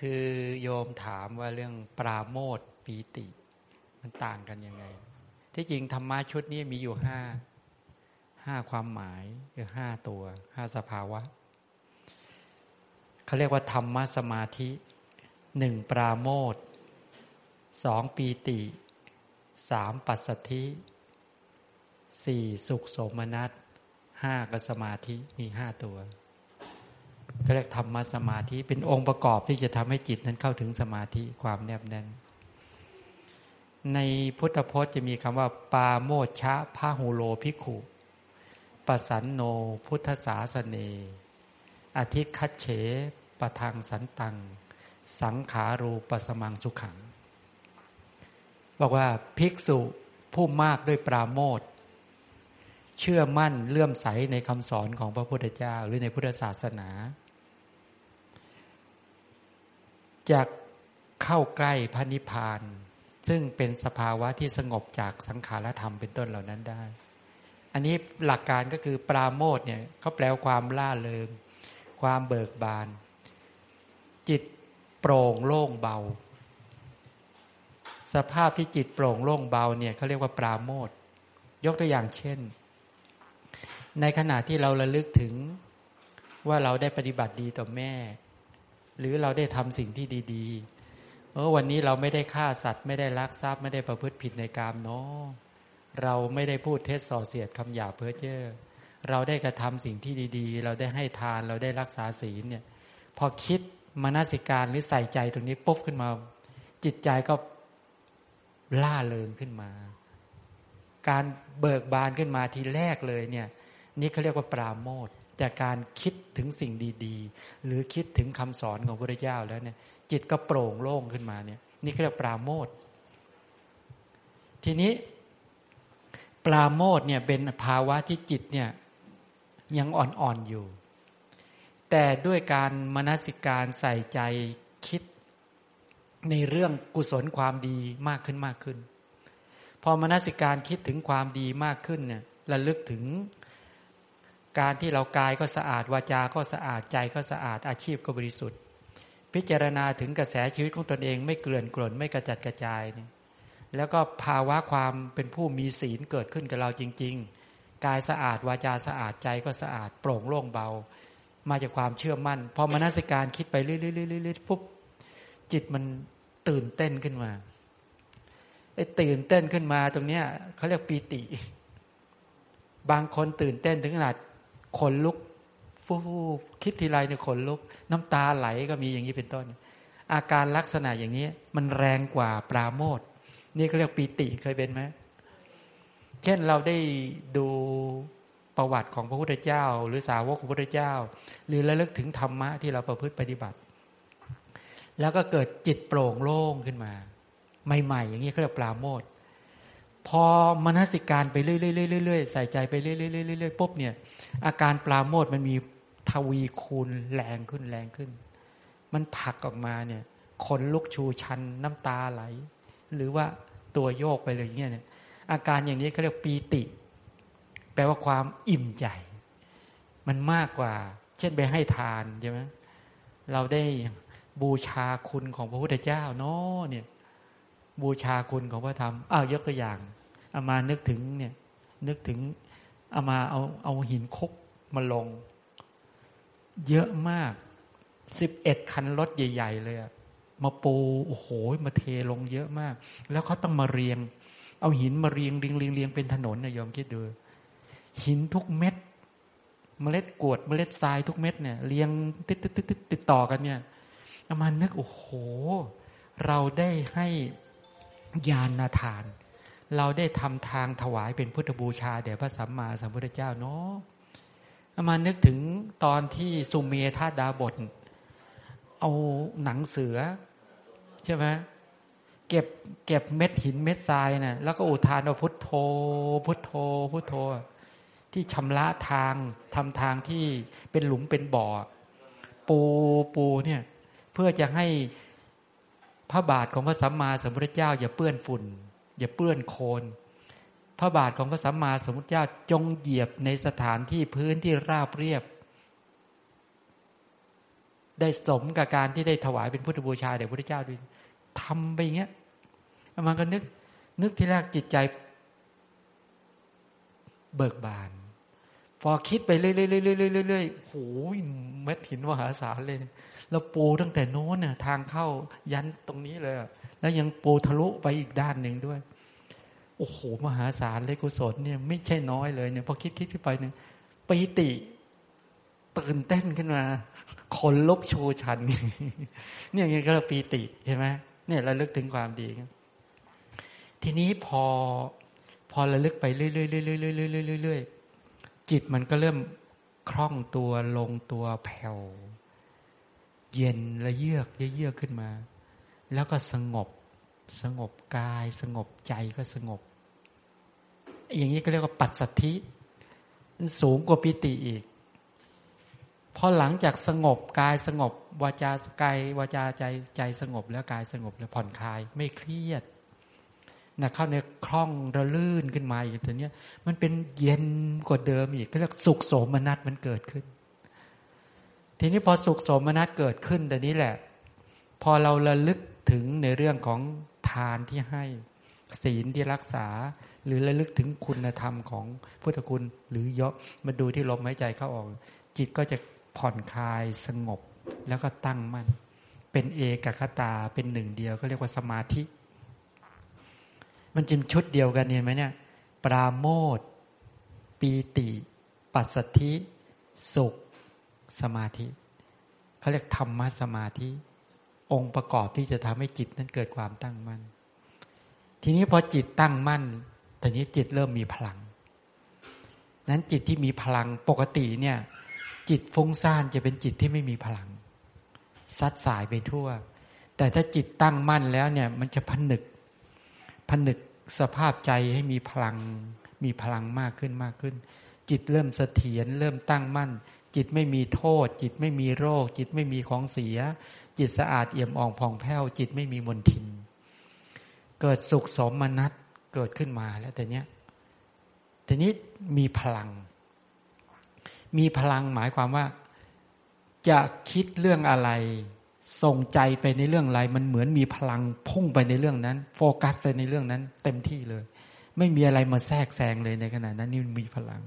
คือโยมถามว่าเรื่องปราโมทปีติ มันต่างกันยังไง ที่จริงธรรมะชุดนี้มีอยู่ห้าห้าความหมายคือห้าตัวห้าสภาวะเขาเรียกว่าธรรมะสมาธิหนึ่งปราโมทสองปีติสามปัสสธิสี่สุขสมนัสห้าก็สมาธิมีห้าตัว เรียกธรรมสมาธิเป็นองค์ประกอบที่จะทำให้จิตนั้นเข้าถึงสมาธิความแนบแน่น ในพุทธพจน์จะมีคำว่า ปาโมชะพาหูโลพิกขุปสันโนพุทธศาสเนอธิคัตเฉปทางสันตัง สังขารูปสมังสุขัง บอกว่าภิกษุผู้มากด้วยปราโมท เชื่อมั่นเลื่อมใสในคำสอนของพระพุทธเจ้า หรือในพุทธศาสนาจะเข้าใกล้พระนิพพาน ซึ่งเป็นสภาวะที่สงบจากสังขารธรรมเป็นต้นเหล่านั้นได้ อันนี้หลักการก็คือปราโมทเนี่ยเขาแปลความล่าเริงความเบิกบาน จิตโปร่งโล่งเบา สภาพที่จิตโปร่งโล่งเบาเนี่ยเขาเรียกว่าปราโมทยกตัวอย่างเช่น ในขณะที่เราระลึกถึงว่าเราได้ปฏิบัติดีต่อแม่ หรือเราได้ทำสิ่งที่ดีๆเออวันนี้เราไม่ได้ฆ่าสัตว์ ไม่ได้ลักทรัพย์ไม่ได้ประพฤติผิดในกามเนาะเราไม่ได้พูดเท็จส่อเสียดคำหยาเพ้อเจ้อเราได้กระทำสิ่งที่ดีๆ เราได้ให้ทานเราได้รักษาศีลเนี่ย พอคิดมนสิการหรือใส่ใจตรงนี้ปุ๊บขึ้นมา จิตใจก็ล่าเริงขึ้นมา การเบิกบานขึ้นมาทีแรกเลยเนี่ย นี่เขาเรียกว่าปราโมทจากการคิดถึงสิ่งดีๆ หรือคิดถึงคำสอนของพระเจ้าแล้วเนี่ย จิตก็โปร่งโล่งขึ้นมาเนี่ย นี่เรียกปราโมททีนี้ ปราโมทเนี่ยเป็นภาวะที่จิตเนี่ยยังอ่อนๆอยู่ แต่ด้วยการมนสิการใส่ใจคิดในเรื่องกุศลความดีมากขึ้นมากขึ้น พอมนสิการคิดถึงความดีมากขึ้นเนี่ยระลึกถึง การที่เรากายก็สะอาดวาจา ก็สะอาดใจก็สะอาดอาชีพก็บริสุทธิ์ พิจารณาถึงกระแสชีวิตของตนเองไม่เกลื่อนกล่นไม่กระจัดกระจายนี่แล้วก็ภาวะความเป็นผู้มีศีลเกิดขึ้นกับเราจริง ๆ กายสะอาดวาจาสะอาดใจก็สะอาดโปร่งโล่งเบา มาจากความเชื่อมั่น พอมนสิการคิดไปเรื่อยๆปุ๊บจิตมันตื่นเต้นขึ้นมาไอ้ตื่นเต้นขึ้นมาตรงเนี้ยเขาเรียกปีติ บางคนตื่นเต้นถึงขนาด ขนลุกฟูคิดทีไรเนี่ยขนลุก น้ำตาไหลก็มีอย่างนี้เป็นต้น อาการลักษณะอย่างนี้ มันแรงกว่าปราโมทนี่เขาเรียกปีติเคยเป็นไหมเช่นเราได้ดูประวัติของพระพุทธเจ้า หรือสาวกของพระพุทธเจ้า หรือระลึกถึงธรรมะที่เราประพฤติปฏิบัติ แล้วก็เกิดจิตโปร่งโล่งขึ้นมา ใหม่ๆ อย่างนี้เขาเรียกปราโมทพอมนสิการไปเรื่อยๆๆใส่ใจไปเรื่อยๆๆปุ๊บเนี่ย อาการปลาโมดมันมีทวีคูณแรงขึ้นแรงขึ้น มันผักออกมาเนี่ยขนลุกชูชันน้ำตาไหล หรือว่าตัวโยกไปเลยเงี้ยเนี่ยอาการอย่างนี้เขาเรียกปีติ แปลว่าความอิ่มใจ มันมากกว่า เช่นไปให้ทานใช่ไหมเราได้บูชาคุณของพระพุทธเจ้าเนาะเนี่ย บูชาคุณของพระธรรมอ้าวยกตัวอย่างเอามานึกถึงเนี่ย นึกถึง เอามาเอาเอาหินคกมาลง เยอะมากสิบเอ็ดคันรถใหญ่ ๆ เลยมาปูโอ้โหมาเทลงเยอะมาก แล้วเขาต้องมาเรียง เอาหินมาเรียงเรียงเรียงเรียงเป็นถนนนะยอมคิดดูหินทุกเม็ดเมล็ดกวดเมล็ดทรายทุกเม็ดเนี่ยเรียงติดติดติดติดติดต่อกันเนี่ยเอามานึกโอ้โห เราได้ให้ญาณทาน เราได้ทำทางถวายเป็นพุทธบูชาแด่พระสัมมาสัมพุทธเจ้าเนาะมานึกถึงตอนที่สุเมธาดาบท เอาหนังเสือ ใช่ไหมเก็บเก็บเม็ดหินเม็ดทรายนะ่ะแล้วก็อุทานว่าพุทโธ พุทโธ พุทโธ ที่ชำระทางทำทางที่เป็นหลุมเป็นบ่อ ปูปูเนี่ย เพื่อจะให้พระบาทของพระสัมมาสัมพุทธเจ้าอย่าเปื้อนฝุ่น อย่าเปื้อนโคลนพระบาทของพระสัมมาสัมพุทธเจ้าจงเหยียบในสถานที่พื้นที่ราบเรียบ ได้สมกับการที่ได้ถวายเป็นพุทธบูชาแด่พระเจ้าด้วยทำไปอย่างเงี้ยมันก็นึก นึกที่แรกจิตใจ เบิกบาน พอคิดไปเรื่อยๆเรื่อยๆๆๆโอ้ยเม็ดหินมหาศาลเลยเราปูตั้งแต่โน้นน่ะทางเข้ายันตรงนี้เลย แล้วยังปูทะลุไปอีกด้านหนึ่งด้วย โอ้โหมหาศาลเลยกุศลเนี่ยไม่ใช่น้อยเลยเนี่ยพอคิดคิดขึ้นไปเนี่ยปีติตื่นเต้นขึ้นมาคนลุกชูชัน เนี่ยอย่างนี้ก็ปีติเห็นไหมเนี่ยเราลึกถึงความดี ทีนี้พอพอระลึกไปเรื่อยๆเรื่อยๆเรื่อยๆจิตมันก็เริ่มคล่องตัวลงตัวแผ่วเย็นและเยือกเยือกขึ้นมา แล้วก็สงบสงบกาย สงบใจก็สงบ อย่างนี้ก็เรียกว่าปัจสัทธิสูงกว่าปิติอีกพอหลังจากสงบกายสงบวาจากายวาจาใจใจสงบแล้วกายสงบแล้วผ่อนคลายไม่เครียดนะเข้าในคล่องระลื่นขึ้นมาอีกตัวเนี้ย มันเป็นเย็นกว่าเดิมอีกก็เรียกสุขโสมนัสมันเกิดขึ้น ทีนี้พอสุขโสมนัสเกิดขึ้นแต่นี้แหละ พอเราระลึกถึงในเรื่องของทานที่ให้ศีลที่รักษา หรือระลึกถึงคุณธรรมของพุทธคุณ หรือยกมาดูที่ลมหายใจเข้าออก จิตก็จะผ่อนคลายสงบ แล้วก็ตั้งมั่นเป็นเอกคตาเป็นหนึ่งเดียวก็เรียกว่าสมาธิ มันจิมชุดเดียวกันเห็นไหมเนี่ย ปราโมทปีติ ปัสสธิสุข สมาธิเขาเรียกธรรมสมาธิ องค์ประกอบที่จะทำให้จิตนั้นเกิดความตั้งมั่นทีนี้พอจิตตั้งมั่น ตอนนี้จิตเริ่มมีพลัง นั้นจิตที่มีพลังปกติเนี่ย จิตฟุ้งซ่านจะเป็นจิตที่ไม่มีพลัง ซัดสายไปทั่ว แต่ถ้าจิตตั้งมั่นแล้วเนี่ย มันจะผนึกผนึกสภาพใจให้มีพลัง มีพลังมากขึ้นมากขึ้น จิตเริ่มเสถียรเริ่มตั้งมั่น จิตไม่มีโทษ จิตไม่มีโรค จิตไม่มีของเสีย จิตสะอาดเอี่ยมอ่องผ่องแผ้ว จิตไม่มีมลทิน เกิดสุขสมนัต เกิดขึ้นมาแล้วแต่เนี้ยแต่นี้มีพลัง มีพลังหมายความว่า จะคิดเรื่องอะไรส่งใจไปในเรื่องอะไร มันเหมือนมีพลังพุ่งไปในเรื่องนั้น โฟกัสไปในเรื่องนั้น เต็มที่เลย ไม่มีอะไรมาแทรกแซงเลยในขณะนั้นนี่มีพลัง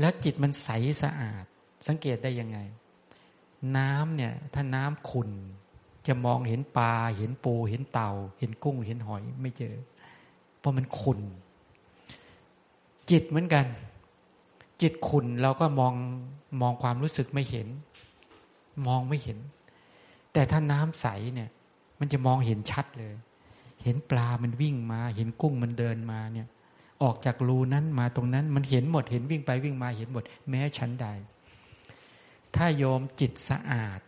แล้วจิตมันใสสะอาด สังเกตได้ยังไง น้ำเนี่ย ถ้าน้ำขุนจะมองเห็นปลา เห็นปู เห็นเต่า เห็นกุ้ง เห็นหอยไม่เจอ เพราะมันขุนจิตเหมือนกัน จิตขุนเราก็มองมองความรู้สึกไม่เห็น มองไม่เห็น แต่ถ้าน้ำใสเนี่ย มันจะมองเห็นชัดเลย เห็นปลามันวิ่งมา เห็นกุ้งมันเดินมาเนี่ย ออกจากรูนั้นมาตรงนั้น มันเห็นหมดเห็นวิ่งไปวิ่งมาเห็นหมด แม้ชั้นใด ถ้าโยมจิตสะอาด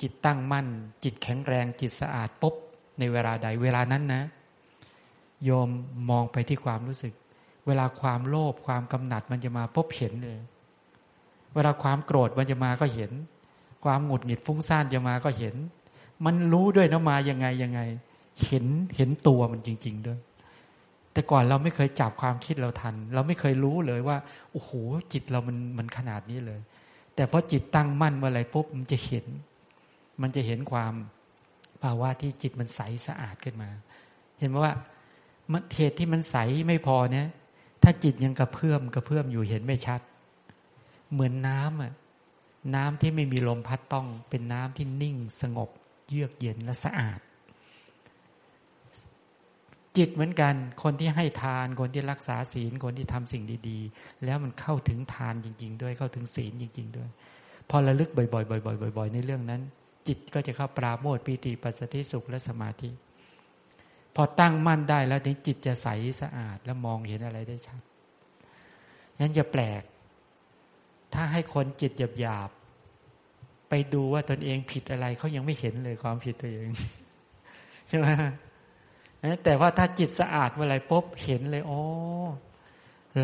จิตตั้งมั่น จิตแข็งแรงจิตสะอาดปุ๊บในเวลาใดเวลานั้นนะ โยมมองไปที่ความรู้สึก เวลาความโลภความกำหนัดมันจะมาพบเห็นเลย เวลาความโกรธมันจะมาก็เห็น ความหงุดหงิดฟุ้งซ่านจะมาก็เห็น มันรู้ด้วยนะมายังไงยังไง เห็นเห็นตัวมันจริง ๆ ด้วย แต่ก่อนเราไม่เคยจับความคิดเราทัน เราไม่เคยรู้เลยว่าโอ้โหจิตเรามันมันขนาดนี้เลย แต่พอจิตตั้งมั่นเมื่อไรปุ๊บมันจะเห็น มันจะเห็นความภาวะที่จิตมันใสสะอาดขึ้นมา เห็นไหมว่า เหตุที่มันใสไม่พอเนี่ย ถ้าจิตยังกระเพื่อมกระเพื่อมอยู่เห็นไม่ชัด เหมือนน้ำอะน้ำที่ไม่มีลมพัดต้องเป็นน้ำที่นิ่งสงบ เยือกเย็นและสะอาด จิตเหมือนกัน คนที่ให้ทานคนที่รักษาศีลคนที่ทำสิ่งดีๆ แล้วมันเข้าถึงทานจริง ๆ ด้วยเข้าถึงศีลจริง ๆ ด้วย พอระลึกบ่อยๆบ่อยๆบ่อยๆในเรื่องนั้น จิตก็จะเข้าปราโมทปีติปัสสติสุขและสมาธิ พอตั้งมั่นได้แล้วนี้จิตจะใสสะอาดแล้วมองเห็นอะไรได้ชัดนั้นจะแปลก ถ้าให้คนจิตหยาบหยาบไปดูว่าตนเองผิดอะไรเขายังไม่เห็นเลยความผิดตัวเองใช่ไหมแต่ว่าถ้าจิตสะอาดเมื่อไรปุ๊บเห็นเลย โอ๋อ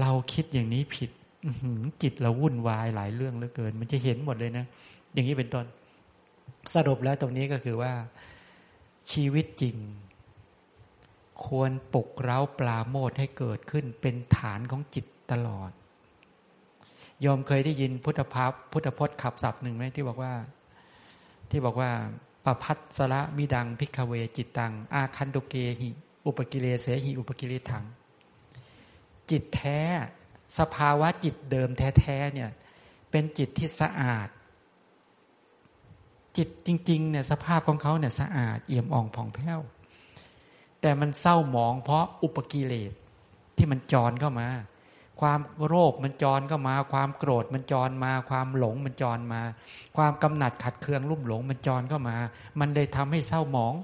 เราคิดอย่างนี้ผิดจิตเราวุ่นวายหลายเรื่องเหลือเกิน มันจะเห็นหมดเลยนะ อย่างนี้เป็นต้น สรุปแล้วตรงนี้ก็คือว่า ชีวิตจริง ควรปลุกเร้าปลาโมดให้เกิดขึ้นเป็นฐานของจิตตลอดยอมเคยได้ยินพุทธภาพพุทธพจน์ขับศัพท์หนึ่งไหมที่บอกว่า ที่บอกว่าปพัสสระมิดังพิกเวจิตตัง อาคันโตเกหิ อุปกิเลเสหิอุปกิเลถัง จิตแท้ สภาวะจิตเดิมแท้ๆเนี่ย เป็นจิตที่สะอาด จิตจริงๆเนี่ยสภาพของเขาเนี่ยสะอาด เอี่ยมอ่องผ่องแผ้ว แต่มันเศร้าหมองเพราะอุปกิเลสที่มันจรเข้ามา ความโรคมันจรเข้ามา ความโกรธมันจรมา ความหลงมันจรมา ความกำหนัดขัดเคืองรุ่มหลงมันจรเข้ามา มันเลยทำให้เศร้าหมอง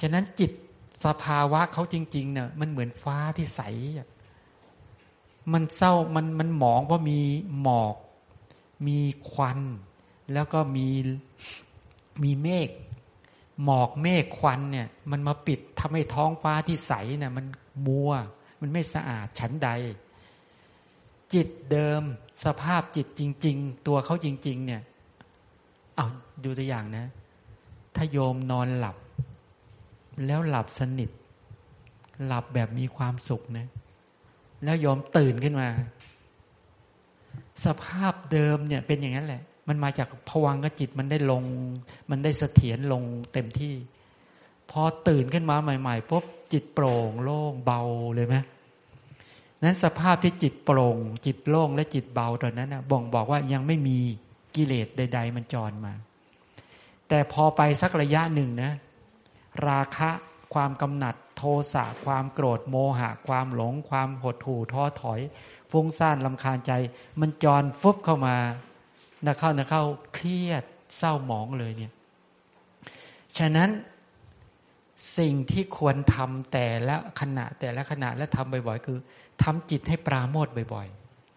ฉะนั้นจิตสภาวะเขาจริงๆเนี่ยมันเหมือนฟ้าที่ใส มันเศร้ามันมันหมองเพราะมีหมอก มีควัน แล้วก็มีมีเมฆ หมอกเมฆควันเนี่ย มันมาปิดทำให้ท้องฟ้าที่ใสเนี่ยมันมัว มันไม่สะอาดฉันใด จิตเดิมสภาพจิตจริง ๆ ตัวเขาจริง ๆ เนี่ยเอาดูตัวอย่างนะ ถ้าโยมนอนหลับ แล้วหลับสนิท หลับแบบมีความสุขนะ แล้วยอมตื่นขึ้นมา สภาพเดิมเนี่ยเป็นอย่างนั้นแหละ มันมาจากผวังกจิตมันได้ลง มันได้เสถียรลงเต็มที่ พอตื่นขึ้นมาใหม่ๆปุ๊บจิตโปร่งโล่งเบาเลยไหมนั้นสภาพที่จิตโปร่ง จิตโล่งและจิตเบาตอนนั้นนะบ่งบอกว่ายังไม่มีกิเลสใด ๆ มันจรมา แต่พอไปสักระยะหนึ่งนะ ราคะความกำหนัดโทสะความโกรธโมหะ ความหลง ความหดหู่ท้อถอย ฟุ้งซ่านลำคาญใจ มันจรฟุบเข้ามา นะเข้านะเข้าเครียดเศร้าหมองเลยเนี่ย ฉะนั้นสิ่งที่ควรทำแต่ละขณะแต่ละขณะและทำบ่อยๆ คือทำจิตให้ปราโมทบ่อย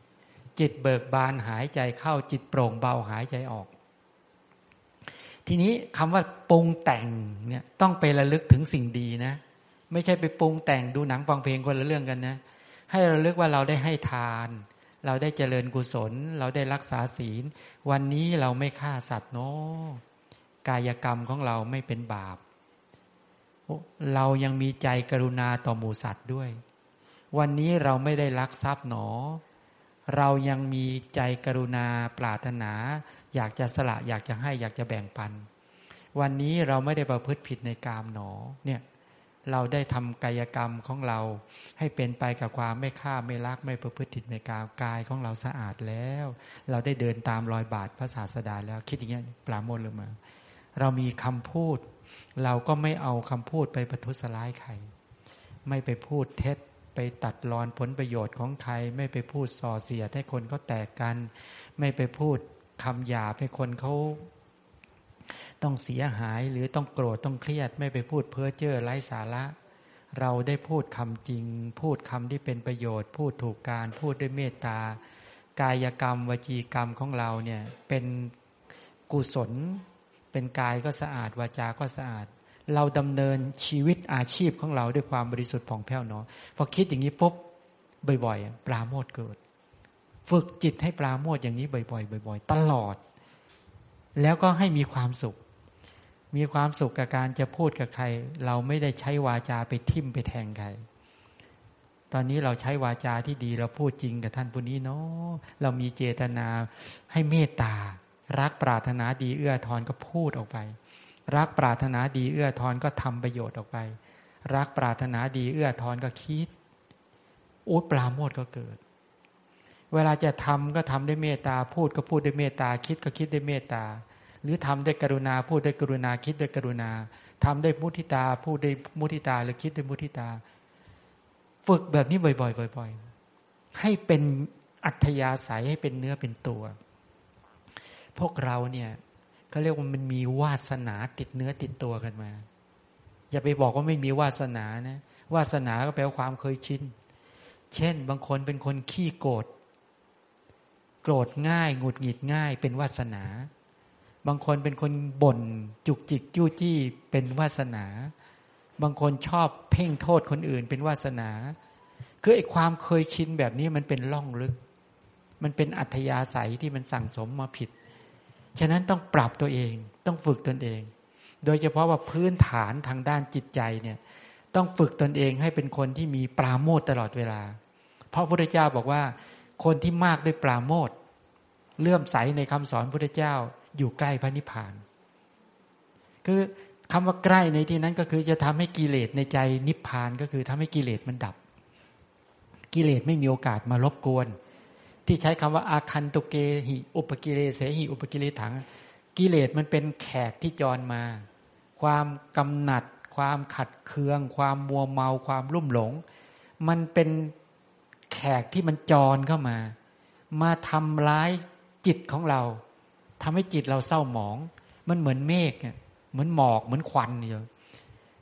ๆ จิตเบิกบานหายใจเข้าจิตโปร่งเบาหายใจออก ทีนี้คำว่าปรุงแต่งเนี่ยต้องไประลึกถึงสิ่งดีนะ ไม่ใช่ไปปรุงแต่งดูหนังฟังเพลงคนละเรื่องกันนะ ให้ราลึกว่าเราได้ให้ทาน เราได้เจริญกุศล เราได้รักษาศีล วันนี้เราไม่ฆ่าสัตว์เนาะกายกรรมของเราไม่เป็นบาป เรายังมีใจกรุณาต่อหมูสัตว์ด้วย วันนี้เราไม่ได้ลักทรัพย์หนอ เรายังมีใจกรุณาปรารถนา อยากจะสละอยากจะให้อยากจะแบ่งปัน วันนี้เราไม่ได้ประพฤติผิดในกามหนอเนี่ย เราได้ทำกายกรรมของเรา ให้เป็นไปกับความไม่ฆ่าไม่ลักไม่ประพฤติผิดในกามกายของเราสะอาดแล้ว เราได้เดินตามรอยบาทพระศาสดาแล้ว คิดอย่างนี้ปราโมทเลยมา เรามีคำพูด เราก็ไม่เอาคำพูดไปประทุษร้ายใคร ไม่ไปพูดเท็จไปตัดรอนผลประโยชน์ของใคร ไม่ไปพูดส่อเสียดให้คนเขาแตกกัน ไม่ไปพูดคำหยาเป็นคนเขา ต้องเสียหายหรือต้องโกรธต้องเครียดไม่ไปพูดเพ้อเจ้อไร้สาระ เราได้พูดคำจริง พูดคำที่เป็นประโยชน์ พูดถูกการพูดด้วยเมตตากายกรรมวจีกรรมของเราเนี่ยเป็นกุศล เป็นกายก็สะอาดวาจาก็สะอาด เราดำเนินชีวิตอาชีพของเราด้วยความบริสุทธิ์ผ่องแผ้วเนาะพอคิดอย่างนี้ปุ๊บบ่อย ๆ ปราโมทเกิด ฝึกจิตให้ปราโมทอย่างนี้บ่อย ๆ บ่อย ๆ ตลอด แล้วก็ให้มีความสุข มีความสุขกับการจะพูดกับใคร เราไม่ได้ใช้วาจาไปทิ่มไปแทงใคร ตอนนี้เราใช้วาจาที่ดีเราพูดจริงกับท่านผู้นี้เนาะเรามีเจตนาให้เมตตา รักปรารถนาดีเอื้อทอนก็พูดออกไป รักปรารถนาดีเอื้อทอนก็ทำประโยชน์ออกไป รักปรารถนาดีเอื้อทอนก็คิดอุปราโมทก็เกิด เวลาจะทำก็ทำด้วยเมตตาพูดก็พูดด้วยเมตตาคิดก็คิดด้วยเมตตา หรือทำด้วยกรุณาพูดด้วยกรุณาคิดด้วยกรุณาทำด้วยมุทิตาพูดด้วยมุทิตาหรือคิดด้วยมุทิตา ฝึกแบบนี้บ่อยๆบ่อย ๆ ให้เป็นอัธยาศัยให้เป็นเนื้อเป็นตัว พวกเราเนี่ยเขาเรียกว่ามันมีวาสนาติดเนื้อติดตัวกันมา อย่าไปบอกว่าไม่มีวาสนานะวาสนาก็แปลว่าความเคยชินเช่น บางคนเป็นคนขี้โกรธ โกรธง่ายหงุดหงิดง่าย เป็นวาสนา บางคนเป็นคนบ่นจุกจิกจู้จี้เป็นวาสนา บางคนชอบเพ่งโทษคนอื่น เป็นวาสนา คือไอ้ความเคยชินแบบนี้มันเป็นล่องลึก มันเป็นอัธยาศัยที่มันสั่งสมมาผิด ฉะนั้นต้องปรับตัวเองต้องฝึกตนเอง โดยเฉพาะว่าพื้นฐานทางด้านจิตใจเนี่ยต้องฝึกตนเองให้เป็นคนที่มีปราโมทตลอดเวลา เพราะพระพุทธเจ้าบอกว่า คนที่มากด้วยปราโมทเลื่อมใสในคำสอนพระเจ้า อยู่ใกล้พระนิพพาน คือคำว่าใกล้ในที่นั้นก็คือจะทำให้กิเลสในใจนิพพานก็คือทำให้กิเลสมันดับ กิเลสไม่มีโอกาสมารบกวน ที่ใช้คำว่าอาคันตุเกหิอุปกิเลเสหิอุปกิเลถัง กิเลสมันเป็นแขกที่จรมา ความกำหนัด ความขัดเคือง ความมัวเมาความรุ่มหลง มันเป็น แขกที่มันจรเข้ามา มาทำร้ายจิตของเราทำให้จิตเราเศร้าหมอง มันเหมือนเมฆเนี่ยเหมือนหมอกเหมือนควันอยู่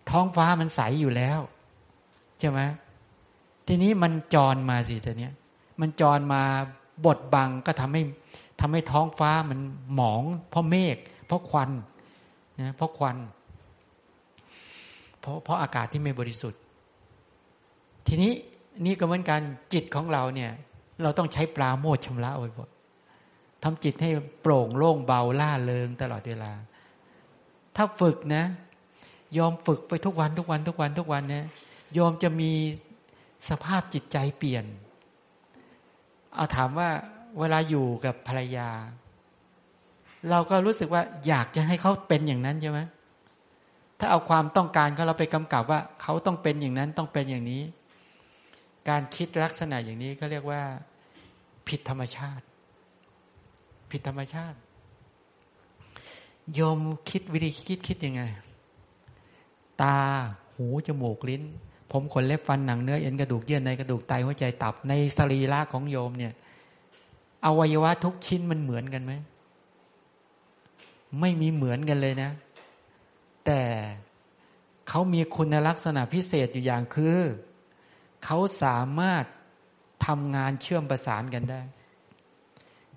ท้องฟ้ามันใสอยู่แล้วใช่ไหมทีนี้มันจรมาสิทีเนี้ยมันจรมาบดบังก็ทำให้ทำให้ท้องฟ้ามันหมอง เพราะเมฆเพราะควันนะเพราะควัน เพราะเพราะอากาศที่ไม่บริสุทธิ์ ทีนี้ นี่ก็เหมือนกันจิตของเราเนี่ย เราต้องใช้ปลาโมดชำระไว้บ่ทำจิตให้โปร่งโล่งเบาล่าเริงตลอดเวลา ถ้าฝึกนะ ยอมฝึกไปทุกวันทุกวันทุกวันทุกวันเนี่ยยอมจะมีสภาพจิตใจเปลี่ยน เอาถามว่าเวลาอยู่กับภรรยา เราก็รู้สึกว่าอยากจะให้เขาเป็นอย่างนั้นใช่ไหมถ้าเอาความต้องการเขาเราไปกำกับว่า เขาต้องเป็นอย่างนั้นต้องเป็นอย่างนี้ การคิดลักษณะอย่างนี้ก็เรียกว่า ผิดธรรมชาติ ผิดธรรมชาติยมคิดวิธีคิดคิดยังไง ตาหูจมูกลิ้น ผมขนเล็บฟันหนังเนื้อเอ็นกระดูกเยื่อในกระดูกไตหัวใจตับในสรีระของโยมเนี่ยอวัยวะทุกชิ้นมันเหมือนกันไหมไม่มีเหมือนกันเลยนะ แต่เขามีคุณลักษณะพิเศษอยู่อย่างคือ เขาสามารถทำงานเชื่อมประสานกันได้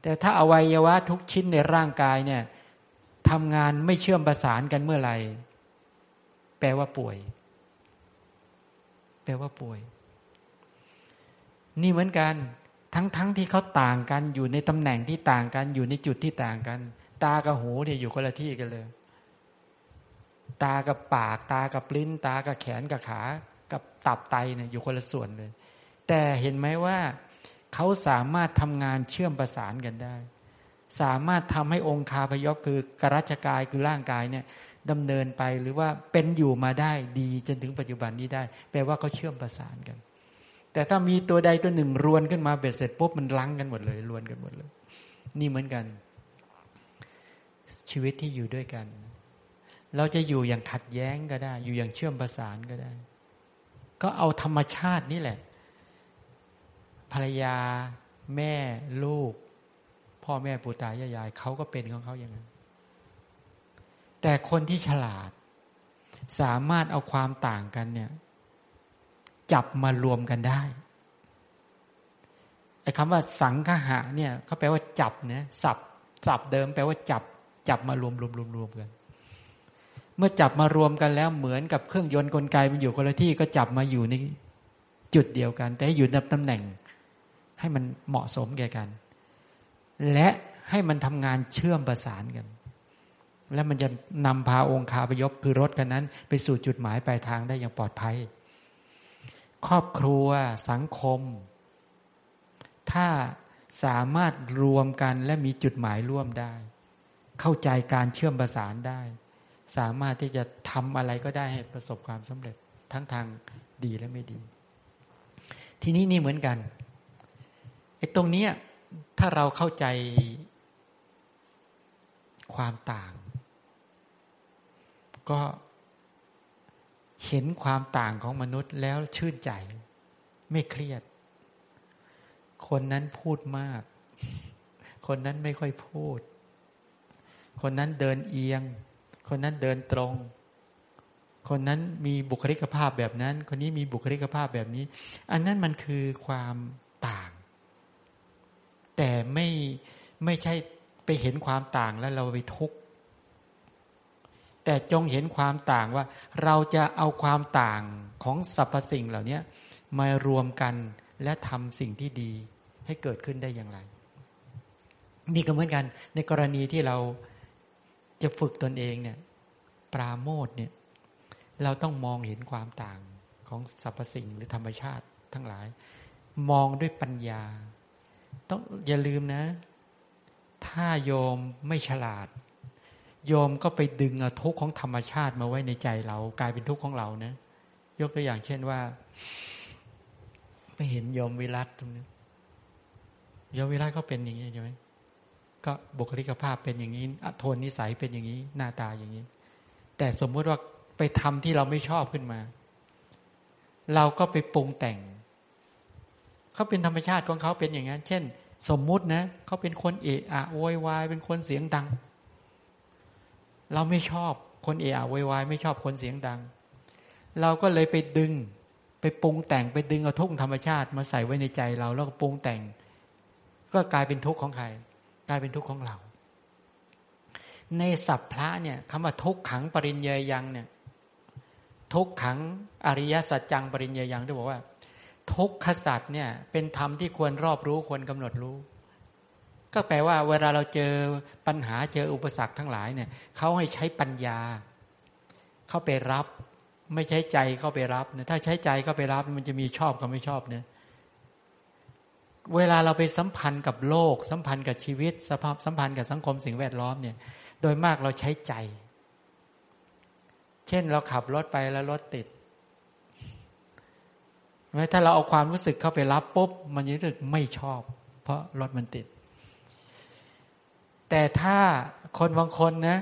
แต่ถ้าอวัยวะทุกชิ้นในร่างกายเนี่ยทำงานไม่เชื่อมประสานกันเมื่อไหร่แปลว่าป่วย แปลว่าป่วย นี่เหมือนกัน ทั้งๆทที่เขาต่างกันอยู่ในตำแหน่งที่ต่างกัน อยู่ในจุดที่ต่างกัน ตากับหูเนี่ยอยู่คนละที่กันเลย ตากับปาก ตากับลิ้น ตากับแขนกับขา ตับไตเนี่ยอยู่คนละส่วนเลย แต่เห็นไหมว่าเขาสามารถทำงานเชื่อมประสานกันได้ สามารถทำให้องค์คาพยพคือกรัชกายคือร่างกายเนี่ยดำเนินไปหรือว่าเป็นอยู่มาได้ดีจนถึงปัจจุบันนี้ได้ แปลว่าเขาเชื่อมประสานกัน แต่ถ้ามีตัวใดตัวหนึ่งรวนขึ้นมาเบ็ดเสร็จปุ๊บมันลังกันหมดเลยรวนกันหมดเลย นี่เหมือนกัน ชีวิตที่อยู่ด้วยกัน เราจะอยู่อย่างขัดแย้งก็ได้ อยู่อย่างเชื่อมประสานก็ได้ ก็เอาธรรมชาตินี่แหละ ภรรยา แม่ลูก พ่อแม่ปู่ตายายายเขาก็เป็นของเขาอย่างนั้น แต่คนที่ฉลาด สามารถเอาความต่างกันเนี่ย จับมารวมกันได้ไอ้คำว่าสังคหะเนี่ยเขาแปลว่าจับเนี่ยสับสับเดิมแปลว่าจับ จับมารวมรวมรวมรวมกัน เมื่อจับมารวมกันแล้วเหมือนกับเครื่องยนต์กลไกมันอยู่คนละที่ก็จับมาอยู่ในจุดเดียวกัน แต่อยู่ในตำแหน่ง ให้มันเหมาะสมแก่กัน และให้มันทำงานเชื่อมประสานกัน และมันจะนำพาองค์คาพยพคือรถกันนั้น ไปสู่จุดหมายปลายทางได้อย่างปลอดภัย ครอบครัวสังคม ถ้าสามารถรวมกันและมีจุดหมายร่วมได้ เข้าใจการเชื่อมประสานได้ สามารถที่จะทำอะไรก็ได้ให้ประสบความสำเร็จทั้งทางดีและไม่ดี ทีนี้นี่เหมือนกันไอ้ตรงเนี้ยถ้าเราเข้าใจความต่าง ก็เห็นความต่างของมนุษย์แล้วชื่นใจ ไม่เครียด คนนั้นพูดมาก คนนั้นไม่ค่อยพูด คนนั้นเดินเอียง คนนั้นเดินตรง คนนั้นมีบุคลิกภาพแบบนั้น คนนี้มีบุคลิกภาพแบบนี้ อันนั้นมันคือความต่าง แต่ไม่ไม่ใช่ไปเห็นความต่างแล้วเราไปทุกข์แต่จงเห็นความต่างว่า เราจะเอาความต่างของสรรพสิ่งเหล่านี้มารวมกันและทำสิ่งที่ดีให้เกิดขึ้นได้อย่างไร นี่ก็เหมือนกันในกรณีที่เรา จะฝึกตนเองเนี่ย ปราโมทเนี่ย เราต้องมองเห็นความต่างของสรรพสิ่งหรือธรรมชาติทั้งหลาย มองด้วยปัญญา ต้องอย่าลืมนะ ถ้าโยมไม่ฉลาด โยมก็ไปดึงทุกข์ของธรรมชาติมาไว้ในใจเรา กลายเป็นทุกข์ของเรานะ ยกตัวอย่างเช่นว่าไปเห็นโยมวิรัตตรงนี้โยมวิรัตก็เป็นอย่างนี้ใช่ไหม ก็บุคลิกภาพเป็นอย่างนี้โทนนิสัยเป็นอย่างนี้ หน้าตาอย่างนี้ แต่สมมุติว่าไปทำที่เราไม่ชอบขึ้นมา เราก็ไปปรุงแต่งเขาเป็นธรรมชาติของเขาเป็นอย่างนั้น เช่น สมมุตินะเขาเป็นคนเอะอะโวยวายเป็นคนเสียงดัง เราไม่ชอบคนเอะอะโวยวายไม่ชอบคนเสียงดัง เราก็เลยไปดึงไปปรุงแต่งไปดึงเอาทุกธรรมชาติมาใส่ไว้ในใจเราแล้วก็ปรุงแต่ง ก็กลายเป็นทุกข์ของใคร กลายเป็นทุกข์ของเรา ในสัพพะเนี่ยคำว่าทุกขังปริญเยยังเนี่ยทุกขังอริยสัจจังปริญเยยังที่บอกว่า ทุกขสัจเนี่ยเป็นธรรมที่ควรรอบรู้ควรกำหนดรู้ ก็แปลว่า เวลาเราเจอปัญหาเจออุปสรรคทั้งหลายเนี่ยเขาให้ใช้ปัญญา เข้าไปรับ ไม่ใช้ใจเข้าไปรับเนี่ยถ้าใช้ใจเข้าไปรับมันจะมีชอบกับไม่ชอบเนี่ย เวลาเราไปสัมพันธ์กับโลก สัมพันธ์กับชีวิตสภาพสัมพันธ์กับสังคมสิ่งแวดล้อมเนี่ย โดยมากเราใช้ใจ เช่นเราขับรถไปแล้วรถติดถ้าเราเอาความรู้สึกเข้าไปรับปุ๊บมันรู้สึกไม่ชอบ เพราะรถมันติด แต่ถ้าคนบางคนนะ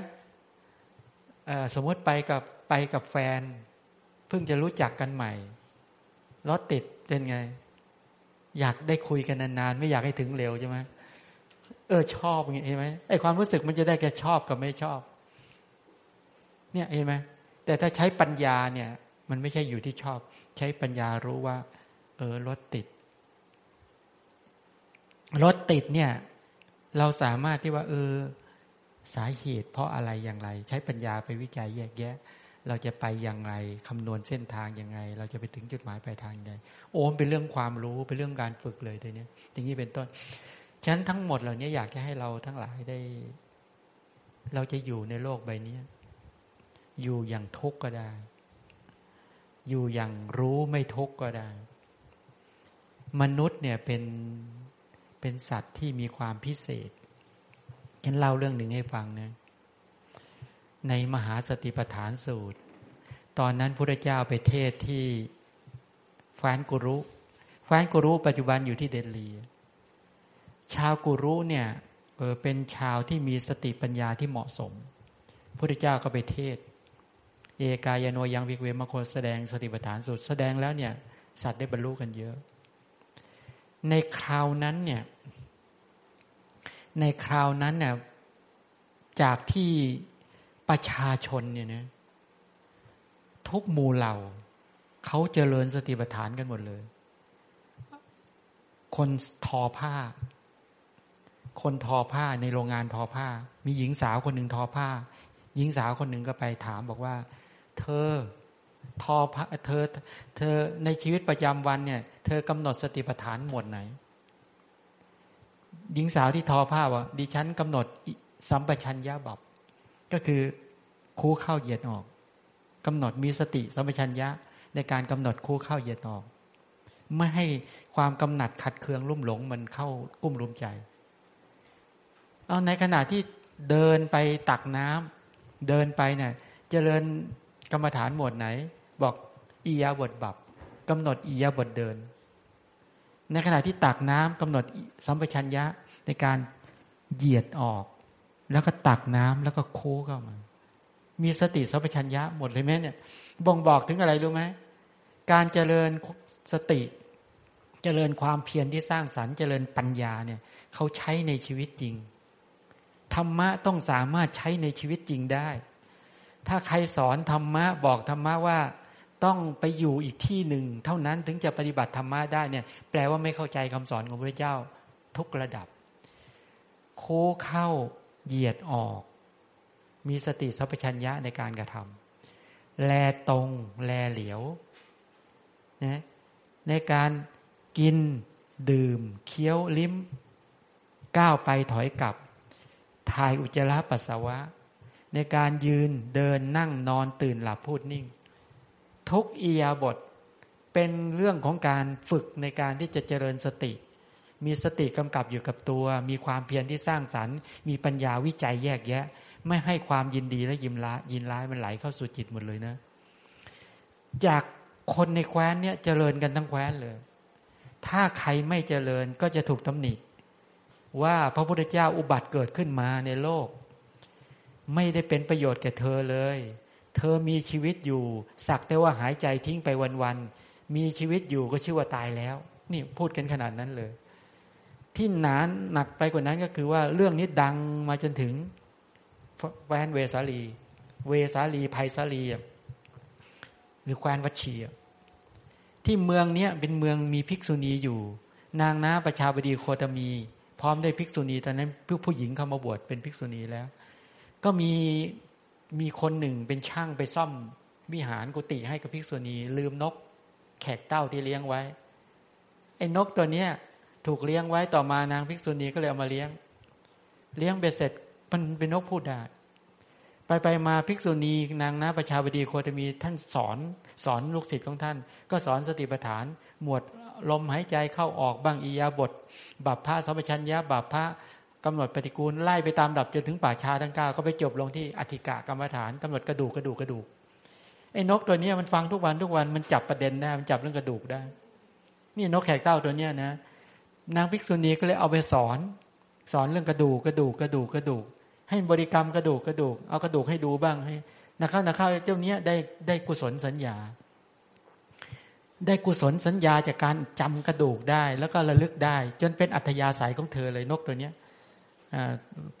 สมมติไปกับไปกับแฟน เพิ่งจะรู้จักกันใหม่รถติดเป็นไง อยากได้คุยกันนานๆ ไม่อยากให้ถึงเร็วใช่ไหมเออชอบอย่างนี้เห็นไหมไอความรู้สึกมันจะได้แค่ชอบกับไม่ชอบ เนี่ยเห็นไหมแต่ถ้าใช้ปัญญาเนี่ย มันไม่ใช่อยู่ที่ชอบ ใช้ปัญญารู้ว่า เออรถติดรถติดเนี่ย เราสามารถที่ว่า เออ สาเหตุเพราะอะไรอย่างไร ใช้ปัญญาไปวิจัยแยกแยะ เราจะไปอย่างไรคำนวณเส้นทางยังไง เราจะไปถึงจุดหมายปลายทางยังไงโอ้เป็นเรื่องความรู้เป็นเรื่องการฝึกเลยทีนี้อย่างนี้เป็นต้น ฉะนั้นทั้งหมดเหล่านี้อยากจะให้เราทั้งหลายได้ เราจะอยู่ในโลกใบนี้อยู่อย่างทุกข์ก็ได้ อยู่อย่างรู้ไม่ทุกข์ก็ได้ มนุษย์เนี่ยเป็นเป็นสัตว์ที่มีความพิเศษฉันเล่าเรื่องหนึ่งให้ฟังนะ ในมหาสติปัฏฐานสูตร ตอนนั้นพระเจ้าไปเทศที่แฟนกุรุแฟนกุรุปัจจุบันอยู่ที่เดลี ชาวกุรุเนี่ยเออเป็นชาวที่มีสติปัญญาที่เหมาะสมพระเจ้าก็ไปเทศ เอกายโนยังวิเวมโคแสดงสติปัฏฐานสูตร แสดงแล้วเนี่ยสัตว์ได้บรรลุกันเยอะ ในคราวนั้นเนี่ยในคราวนั้นเนี่ยจากที่ ประชาชนเนี่ยนะทุกหมู่เหล่าเขาเจริญสติปัฏฐานกันหมดเลย คนทอผ้า คนทอผ้าในโรงงานทอผ้า มีหญิงสาวคนหนึ่งทอผ้า หญิงสาวคนหนึ่งก็ไปถามบอกว่า เธอทอผ้าเธอ เธอในชีวิตประจำวันเนี่ย เธอกำหนดสติปัฏฐานหมวดไหน หญิงสาวที่ทอผ้าว่าดิฉันกำหนดสัมปชัญญะบับ ก็คือคู่เข้าเหยียดออกกำหนดมีสติสัมปชัญญะในการกำหนดคู่เข้าเหยียดออก ไม่ให้ความกำหนัดขัดเคืองรุ่มหลงมันเข้ากุ้มรุมใจ เอาในขณะที่เดินไปตักน้ำเดินไปเนี่ยจเจริญกรรมฐานหมวดไหน บอกอียาบทบับกำหนดอียาบทเดิน ในขณะที่ตักน้ำกำหนดสัมปชัญญะในการเหยียดออก แล้วก็ตักน้ำแล้วก็โค้เข้ามา มีสติสัพพัญญะหมดเลยไหมเนี่ยบ่งบอกถึงอะไรรู้ไหมการเจริญสติ เจริญความเพียรที่สร้างสรรค์เจริญปัญญาเนี่ยเขาใช้ในชีวิตจริงธรรมะต้องสามารถใช้ในชีวิตจริงได้ ถ้าใครสอนธรรมะบอกธรรมะว่าต้องไปอยู่อีกที่หนึ่ง เท่านั้นถึงจะปฏิบัติธรรมะได้เนี่ยแปลว่าไม่เข้าใจคำสอนของพระเจ้าทุกระดับ โค้เข้า เหยียดออก มีสติสัพพัญญะในการกระทำแลตรง แลเหลียวนะในการกินดื่ม เคี้ยวลิ้ม ก้าวไปถอยกลับถ่ายอุจจาระปัสสาวะ ในการยืนเดินนั่งนอนตื่นหลับพูดนิ่ง ทุกอียาบทเป็นเรื่องของการฝึกในการที่จะเจริญสติ มีสติกำกับอยู่กับตัว มีความเพียรที่สร้างสรรค์ มีปัญญาวิจัยแยกแยะ ไม่ให้ความยินดีและยิมร้ายยินร้ายมันไหลเข้าสู่จิตหมดเลยนะ จากคนในแคว้นเนี่ยเจริญกันทั้งแคว้นเลย ถ้าใครไม่เจริญก็จะถูกตำหนิว่าพระพุทธเจ้าอุบัติเกิดขึ้นมาในโลก ไม่ได้เป็นประโยชน์แก่เธอเลย เธอมีชีวิตอยู่ สักแต่ว่าหายใจทิ้งไปวันๆมีชีวิตอยู่ก็ชื่อว่าตายแล้ว นี่พูดกันขนาดนั้นเลย ที่หนานหนักไปกว่านั้นก็คือว่าเรื่องนี้ดังมาจนถึงแวนเวสาลี เวสาลีภัยสาลีหรือแคว้นวัชีที่เมืองเนี้ยเป็นเมืองมีภิกษุณีอยู่ นางนาประชาบดีโคตมี พร้อมด้วยภิกษุณีตอนนั้นผู้ผู้หญิงเข้ามาบวชเป็นภิกษุณีแล้ว ก็มีมีคนหนึ่งเป็นช่างไปซ่อมวิหารกุฏิให้กับภิกษุณี ลืมนกแขกเต้าที่เลี้ยงไว้ไอ้นกตัวเนี้ย ถูกเลี้ยงไว้ต่อมานางภิกษุณีก็เลยเอามาเลี้ยง เลี้ยงเบ็ดเสร็จมันเป็นนกพูดได้ไปไปมาภิกษุณีนางนาประชาบดีโคตมีท่านสอนสอนลูกศิษย์ของท่าน ก็สอนสติปัฏฐาน หมวดลมหายใจเข้าออกบ้างอียาบทบัพพระสัมปชัญญะบัพพระกำหนดปฏิกูลไล่ไปตามดับจนถึงป่าชาทั้งเก้าก็ไปจบลงที่อธิกะกรรมฐานกำหนดกระดูกกระดูกกระดูกไอ้นกตัวนี้มันฟังทุกวันทุกวันมันจับประเด็นได้มันจับเรื่องกระดูกได้ นี่นกแขกเต้าตัวเนี้ยนะ นางภิกษุณีก็เลยเอาไปสอน สอนเรื่องกระดูกกระดูกกระดูกกระดูก ให้บริกรรมกระดูกกระดูก เอากระดูกให้ดูบ้างให้นักข้านักข้าเจ้าเนี้ยได้ได้กุศลสัญญา ได้กุศลสัญญาจากการจำกระดูกได้ แล้วก็ระลึกได้ จนเป็นอัธยาศัยของเธอเลยนกตัวเนี้ย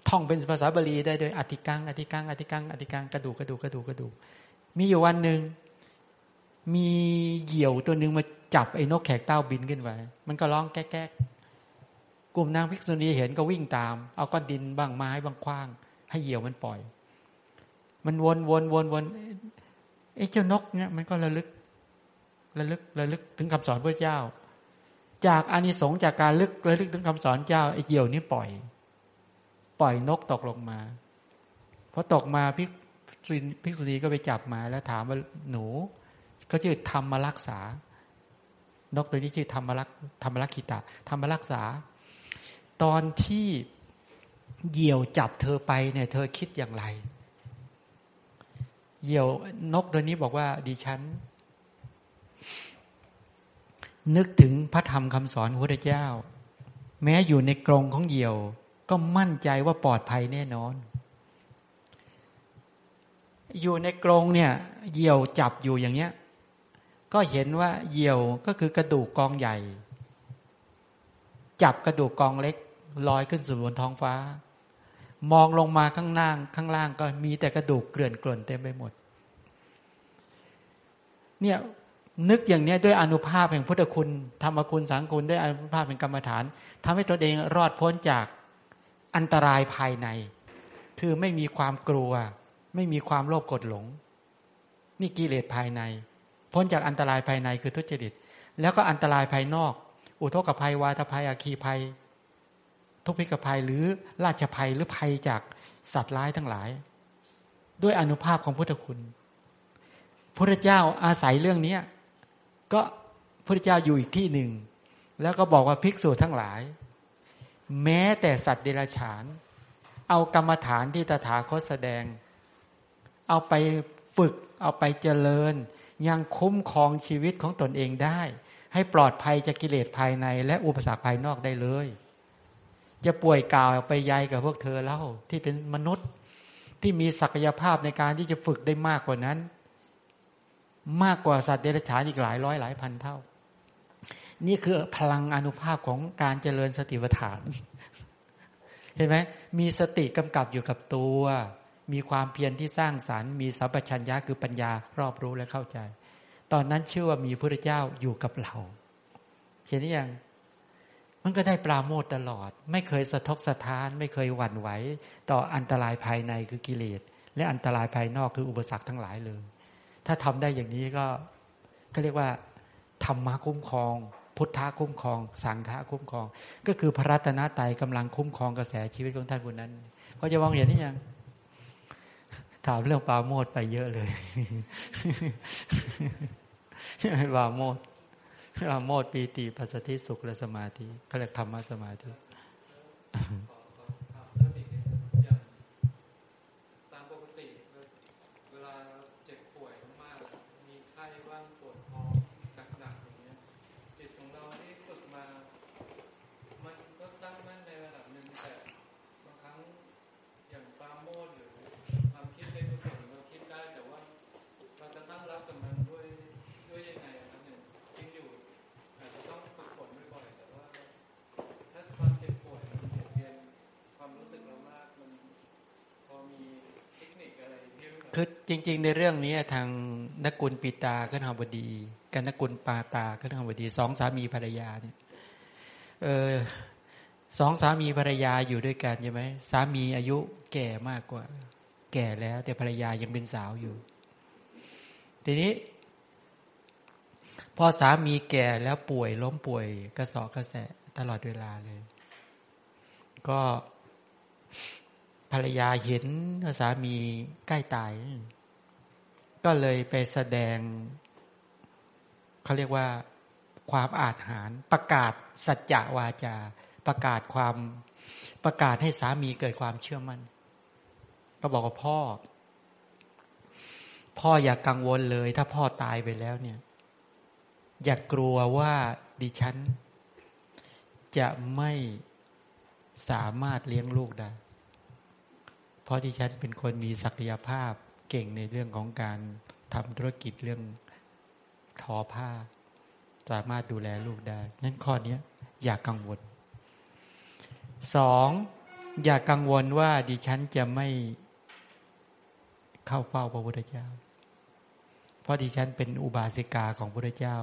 ท่องเป็นภาษาบาลีได้โดยอธิกังอธิกังอธิกังอธิกังกระดูกกระดูกกระดูกกระดูกมีอยู่วันหนึ่งมีเหยี่ยวตัวหนึ่งมาจับไอ้นกแขกเต้าบินขึ้นไปมันก็ร้องแก๊ก กลุ่มนางภิกษุณีเห็นก็วิ่งตาม เอาก้อนดินบ้างไม้บางคว้าง ให้เหยี่ยวมันปล่อย มันวนวนวนวนไอ้เจ้านกเนี่ยมันก็ระลึกระลึกระลึกถึงคำสอนพระเจ้า จากอานิสงส์จากการลึกระลึกถึงคำสอนเจ้าไอ้เหยี่ยวนี้ปล่อย ปล่อยนกตกลงมาพอตกมาพิกภิกษุณีก็ไปจับมาแล้วถามว่าหนู ก็ชื่อธรรมรักษา นกตัวนี้ชื่อธรรมรักธรรมรักขิตะธรรมรักษา ตอนที่เหยี่ยวจับเธอไปเนี่ยเธอคิดอย่างไร เหยี่ยวนกตัวนี้บอกว่าดิฉัน นึกถึงพระธรรมคำสอนพระเจ้า แม้อยู่ในกรงของเหยี่ยว ก็มั่นใจว่าปลอดภัยแน่นอน อยู่ในกรงเนี่ย เหยี่ยวจับอยู่อย่างเนี้ย ก็เห็นว่าเหยี่ยวก็คือกระดูกกองใหญ่ จับกระดูกกองเล็ก ลอยขึ้นสู่บนท้องฟ้า มองลงมาข้างล่าง ข้างล่างก็มีแต่กระดูกเกลื่อนกล่นเต็มไปหมด เนี่ยนึกอย่างนี้ด้วยอนุภาพแห่งพุทธคุณธรรมคุณสังคุณด้วยอนุภาพแห่งกรรมฐานทำให้ตนเองรอดพ้นจากอันตรายภายใน คือไม่มีความกลัว ไม่มีความโลภกดหลง นี่กิเลสภายใน พ้นจากอันตรายภายในคือทุจริต แล้วก็อันตรายภายนอก อุทกภัยวาทภัยอาคีภัย ทุกพิกภัยหรือราชภัยหรือภัยจากสัตว์ร้ายทั้งหลาย ด้วยอนุภาพของพุทธคุณพระเจ้าอาศัยเรื่องนี้ก็พระเจ้าอยู่อีกที่หนึ่ง แล้วก็บอกว่าภิกษุทั้งหลาย แม้แต่สัตว์เดรัจฉาน เอากรรมฐานที่ตถาคตแสดง เอาไปฝึก เอาไปเจริญ ยังคุ้มครองชีวิตของตนเองได้ ให้ปลอดภัยจากกิเลสภายในและอุปสรรคภายนอกได้เลย จะป่วยกล่าวไปยายกับพวกเธอเล่าที่เป็นมนุษย์ที่มีศักยภาพในการที่จะฝึกได้มากกว่านั้น มากกว่าสัตว์เดรัจฉานอีกหลายร้อยหลายพันเท่า นี่คือพลังอนุภาพของการเจริญสติปัฏฐาน เห็นไหมมีสติกำกับอยู่กับตัว มีความเพียรที่สร้างสารรค์มีสัพพัญญาคือปัญญารอบรู้และเข้าใจ ตอนนั้นเชื่อว่ามีพระเจ้าอยู่กับเรา เห็นหรือยัง มันก็ได้ปราโมทตลอด ไม่เคยสะทกสะท้าน ไม่เคยหวั่นไหว ต่ออันตรายภายในคือกิเลส และอันตรายภายนอกคืออุปสรรคทั้งหลายเลย ถ้าทำได้อย่างนี้ก็ก็เรียกว่าธรรมะคุ้มครอง พุทธะคุ้มครอง สังฆะคุ้มครอง ก็คือพระรัตนตรัยกำลังคุ้มครองกระแสชีวิตของท่านคนนั้นเขาจะมองเห็นนี่ยังถามเรื่องปาโมดไปเยอะเลยปาโมด โมดปีติปัสสติสุขและสมาธิเขาเรียกธรรมะสมาธิ คือจริง ๆ ในเรื่องนี้ทางนักกุลปิตาก็ทำบดี กับนักกุลปาตาก็ทำบดีสองสามีภรรยาเนี่ยเออสองสามีภรรยาอยู่ด้วยกันใช่ไหมสามีอายุแก่มากกว่า แก่แล้ว แต่ภรรยายังเป็นสาวอยู่ ทีนี้ พอสามีแก่แล้วป่วยล้มป่วย กระสอบกระแสตลอดเวลาเลย ก็ ภรรยาเห็นสามีใกล้ตาย ก็เลยไปแสดงเขาเรียกว่าความอาจหารประกาศสัจจะวาจา ประกาศความประกาศให้สามีเกิดความเชื่อมัน่น ก็บอกว่าพ่อ พ่ออย่ากกังวลเลย ถ้าพ่อตายไปแล้วเนี่ย อย่ากกลัวว่าดิฉัน จะไม่สามารถเลี้ยงลูกได้ เพราะที่ฉันเป็นคนมีศักยภาพเก่งในเรื่องของการทำธุรกิจเรื่องทอผ้า สามารถดูแลลูกได้นั้นข้อนี้อย่ากกังวลสองอย่ากกังวลว่าดิฉันจะไม่เข้าเฝ้าพระพุทธเจ้า เพราะดิฉันเป็นอุบาสิกาของพระพุทธเจ้า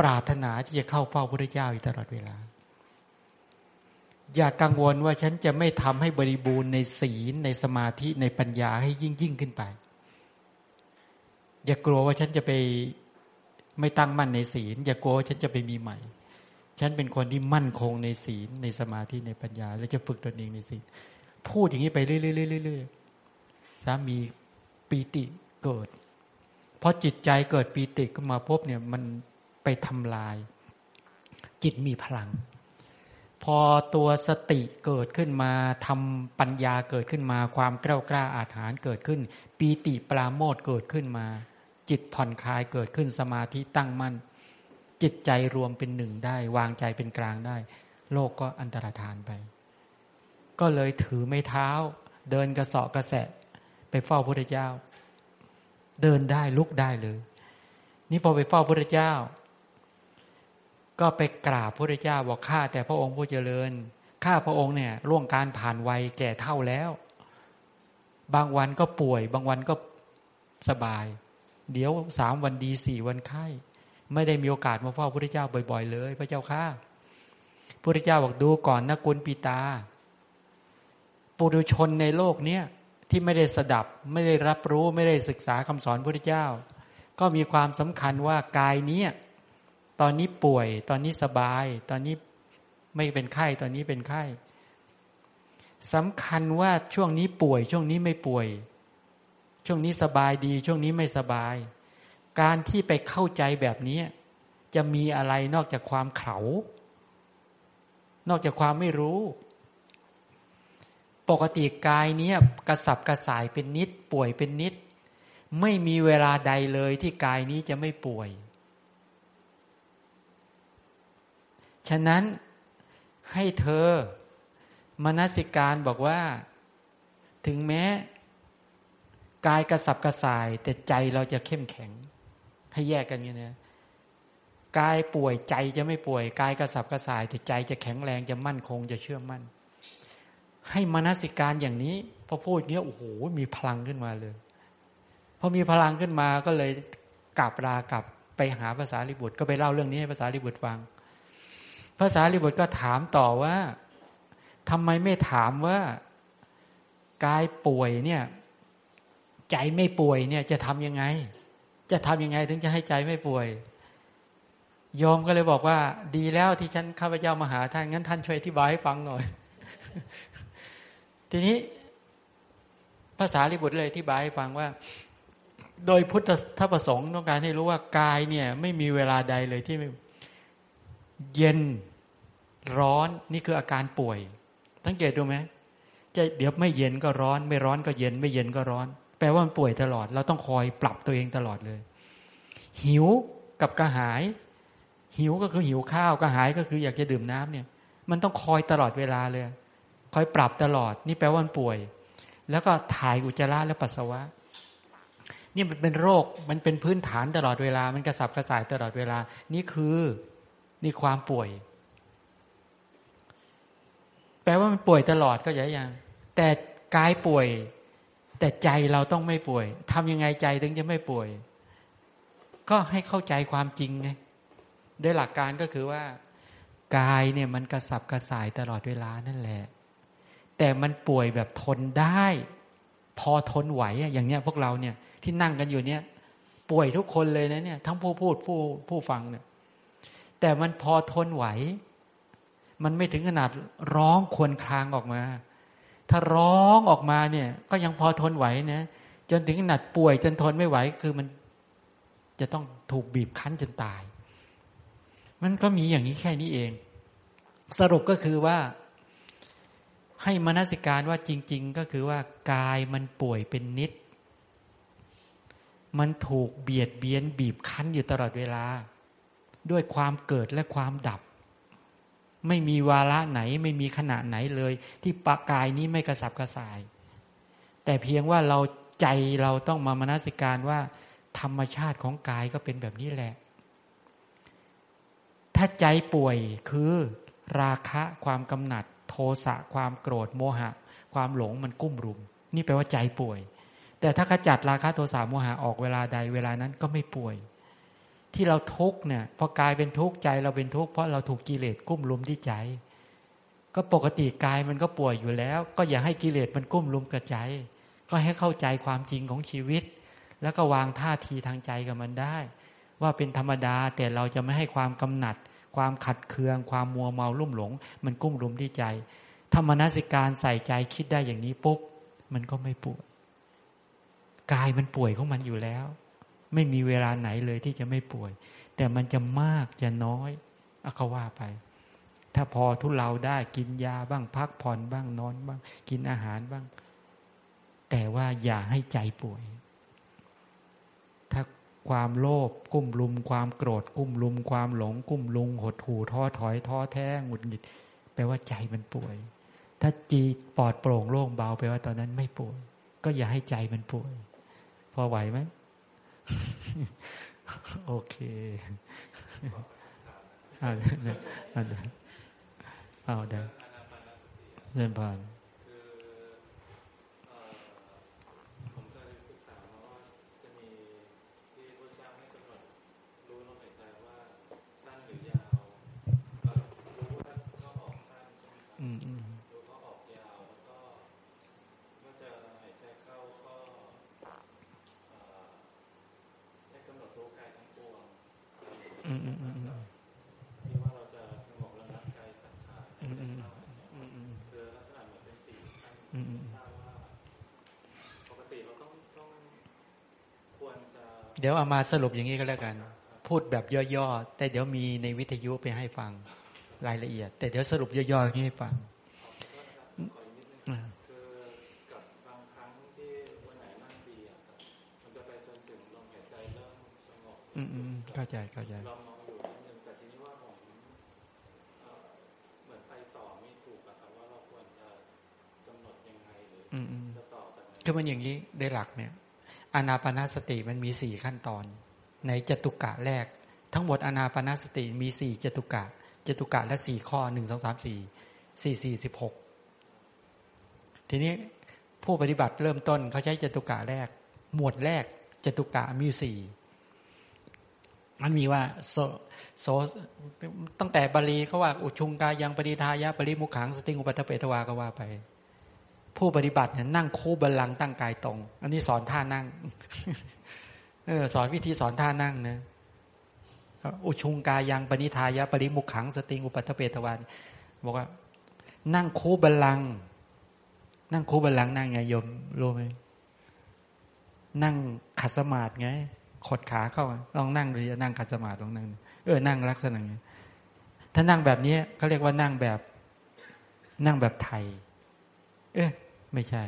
ปรารถนาที่จะเข้าเฝ้าพระพุทธเจ้าอยู่ตลอดเวลา อย่ากังวลว่าฉันจะไม่ทำให้บริบูรณ์ในศีลในสมาธิในปัญญาให้ยิ่งยิ่งขึ้นไป อย่ากลัวว่าฉันจะไปไม่ตั้งมั่นในศีล อย่ากลัวว่าฉันจะไปมีใหม่ ฉันเป็นคนที่มั่นคงในศีลในสมาธิในปัญญา และจะฝึกตนเองในศีลพูดอย่างนี้ไปเรื่อยๆสามีปีติเกิดเพราะจิตใจเกิดปีติขึ้นมาพบเนี่ยมันไปทำลาย จิตมีพลัง อตัวสติเกิดขึ้นมาทำปัญญาเกิดขึ้นมา ความกล้ากล้าอาถรรพ์เกิดขึ้น ปีติปราโมทเกิดขึ้นมา จิตผ่อนคลายเกิดขึ้นสมาธิตั้งมั่น จิตใจรวมเป็นหนึ่งได้ วางใจเป็นกลางได้ โลกก็อันตรธานไป ก็เลยถือไม่เท้า เดินกระสอบกระแสะ ไปเฝ้าพระเจ้า เดินได้ลุกได้เลย นี่พอไปเฝ้าพระเจ้า ก็ไปกราบพระเจ้าบอกข้าแต่พระองค์ผู้เจริญข้าพระองค์เนี่ยล่วงการผ่านวัยแก่เท่าแล้ว บางวันก็ป่วย บางวันก็สบาย เดี๋ยวสามวันดีสี่วันไข้ ไม่ได้มีโอกาสมาเฝ้าพระเจ้าบ่อย ๆ เลย พระเจ้าข้าพระเจ้าบอกดูก่อนนะกุลปีตา ปุถุชนในโลกเนี้ยที่ไม่ได้สดับ ไม่ได้รับรู้ไม่ได้ศึกษาคำสอนพระเจ้า ก็มีความสำคัญว่ากายนี้ ตอนนี้ป่วย ตอนนี้สบาย ตอนนี้ไม่เป็นไข้ ตอนนี้เป็นไข้สำคัญว่าช่วงนี้ป่วย ช่วงนี้ไม่ป่วย ช่วงนี้สบายดี ช่วงนี้ไม่สบาย การที่ไปเข้าใจแบบนี้จะมีอะไรนอกจากความเขา นอกจากความไม่รู้ ปกติกายนี้กระสับกระส่ายเป็นนิด ป่วยเป็นนิด ไม่มีเวลาใดเลยที่กายนี้จะไม่ป่วย ฉะนั้นให้เธอมนสิการบอกว่า ถึงแม้ กายกระสับกระส่าย แต่ใจเราจะเข้มแข็ง ให้แยกกันอย่างนี้กายป่วยใจจะไม่ป่วย กายกระสับกระส่าย แต่ใจจะแข็งแรงจะมั่นคงจะเชื่อมั่น ให้มนสิการอย่างนี้พอพูดเนี้ยโอ้โหมีพลังขึ้นมาเลยพอมีพลังขึ้นมาก็เลยกลับลากลับไปหาภาษาลิบุตรก็ไปเล่าเรื่องนี้ให้ภาษาลิบุตรฟัง ภาษาลิบุตรก็ถามต่อว่าทำไมไม่ถามว่ากายป่วยเนี่ย ใจไม่ป่วยเนี่ย จะทำยังไง จะทำยังไงถึงจะให้ใจไม่ป่วยยอมก็เลยบอกว่า ดีแล้วที่ฉันข้าพเจ้ามาหาท่านงั้นท่านช่วยอธิบายให้ฟังหน่อย ทีนี้ภาษาลิบุตรเลยอธิบายให้ฟังว่า โดยพุทธประสงค์ต้องการให้รู้ว่ากายเนี่ย ไม่มีเวลาใดเลยที่ เย็นร้อนนี่คืออาการป่วยสังเกตดูไหมจะเดี๋ยวไม่เย็นก็ร้อน ไม่ร้อนก็เย็น ไม่เย็นก็ร้อน แปลว่ามันป่วยตลอด เราต้องคอยปรับตัวเองตลอดเลย หิวกับกระหาย หิวก็คือหิวข้าวกระหายก็คืออยากจะดื่มน้ำเนี่ย มันต้องคอยตลอดเวลาเลย คอยปรับตลอด นี่แปลว่ามันป่วย แล้วก็ถ่ายอุจจาระและปัสสาวะนี่มันเป็นโรคมันเป็นพื้นฐานตลอดเวลา มันกระสับกระส่ายตลอดเวลา นี่คือ นี่ความป่วย แปลว่ามันป่วยตลอดก็ยังแต่กายป่วย แต่ใจเราต้องไม่ป่วยทำยังไงใจถึงจะไม่ป่วย ก็ให้เข้าใจความจริงไงโดยหลักการก็คือว่า กายเนี่ยมันกระสับกระส่ายตลอดเวลานั่นแหละ แต่มันป่วยแบบทนได้ พอทนไหวอย่างเนี้ยพวกเราเนี่ยที่นั่งกันอยู่เนี่ย ป่วยทุกคนเลยนะเนี่ย ทั้งผู้พูดผู้ผู้ฟังเนี่ย แต่มันพอทนไหว มันไม่ถึงขนาดร้องควนครางออกมา ถ้าร้องออกมาเนี่ย ก็ยังพอทนไหวนะจนถึงขนาดป่วยจนทนไม่ไหว คือมันจะต้องถูกบีบคั้นจนตาย มันก็มีอย่างนี้แค่นี้เอง สรุปก็คือว่า ให้มนสิการว่าจริง ๆ ก็คือว่ากายมันป่วยเป็นนิด มันถูกเบียดเบียนบีบคั้นอยู่ตลอดเวลา ด้วยความเกิดและความดับ ไม่มีวาระไหนไม่มีขณะไหนเลย ที่ปากายนี้ไม่กระสับกระส่าย แต่เพียงว่าเราใจเราต้องมามนสิการว่า ธรรมชาติของกายก็เป็นแบบนี้แหละ ถ้าใจป่วยคือราคะความกำหนัด โทสะความโกรธโมหะ ความหลงมันกุ้มรุม นี่แปลว่าใจป่วย แต่ถ้าขจัดราคะโทสะโมหะออกเวลาใดเวลานั้นก็ไม่ป่วย ที่เราทุกเนี่ยพอกายเป็นทุกข์ใจเราเป็นทุกข์เพราะเราถูกกิเลสกุ้มลุมที่ใจ ก็ปกติกายมันก็ป่วยอยู่แล้ว ก็อย่าให้กิเลสมันกุ้มลุมกระใจ ก็ให้เข้าใจความจริงของชีวิต แล้วก็วางท่าทีทางใจกับมันได้ ว่าเป็นธรรมดาแต่เราจะไม่ให้ความกำหนัด ความขัดเคือง ความมัวเมาลุ่มหลง มันกุ้มลุมที่ใจธรรมนัสิการใส่ใจคิดได้อย่างนี้ปุ๊บมันก็ไม่ป่วยกายมันป่วยของมันอยู่แล้ว ไม่มีเวลาไหนเลยที่จะไม่ป่วย แต่มันจะมากจะน้อยอาเขาว่าไป ถ้าพอทุเราได้กินยาบ้างพักผ่อนบ้างนอนบ้าง กินอาหารบ้าง แต่ว่าอย่าให้ใจป่วย ถ้าความโลภกุ้มลุม ความโกรธกุ้มลุม ความหลงกุ้มลุง หดหูท้อถอยท้อแท้หงุดหงิดแปลว่าใจมันป่วย ถ้าจีปลอดโปร่งโล่งเบาแปลว่าตอนนั้นไม่ป่วย ก็อย่าให้ใจมันป่วย พอไหวไหม โอเคเอาได้เอาได้เริ่มผ่าน เดี๋ยวเอามาสรุปอย่างนี้ก็แล้วกัน พูดแบบย่อๆแต่เดี๋ยวมีในวิทยุไปให้ฟังรายละเอียด แต่เดี๋ยวสรุปย่อๆอย่างนี้ให้ฟังอืมอืมเข้าใจเข้าใจคือมันอย่างนี้ได้หลักเนี่ย อนาปนาสติมันมีสี่ขั้นตอน ในจตุกะแรก ทั้งหมดอนาปนาสติมีสี่จตุกะจตุกะและสี่ข้อหนึ่งสองสามสี่สี่สี่สิบหกทีนี้ผู้ปฏิบัติเริ่มต้นเขาใช้จตุกะแรก หมวดแรกจตุกะมีสี่มันมีว่าโซโซตั้งแต่บาลีเขาว่าอุชุงกายังปริทายะปริมุขังสติงอุปัฏเปตวาก็ว่าไป ผู้ปฏิบัติเนี่ยนั่งคู่บัลลังตั้งกายตรง อันนี้สอนท่านั่ง เออ สอนวิธีสอนท่านั่งนะอุชุงกายังปณิทายะปริมุขขังสติงอุปัฏเปตวันบอกว่า นั่งคู่บัลลัง นั่งคู่บัลลังนั่งไงโยมรู้ไหมนั่งขัดสมาธิไงขดขาเข้าลองนั่งดูจะนั่งขัดสมาธิลองนั่งเออนั่งลักษณะนี้ถ้านั่งแบบนี้เขาเรียกว่านั่งแบบ นั่งแบบไทย เออ ไม่ใช่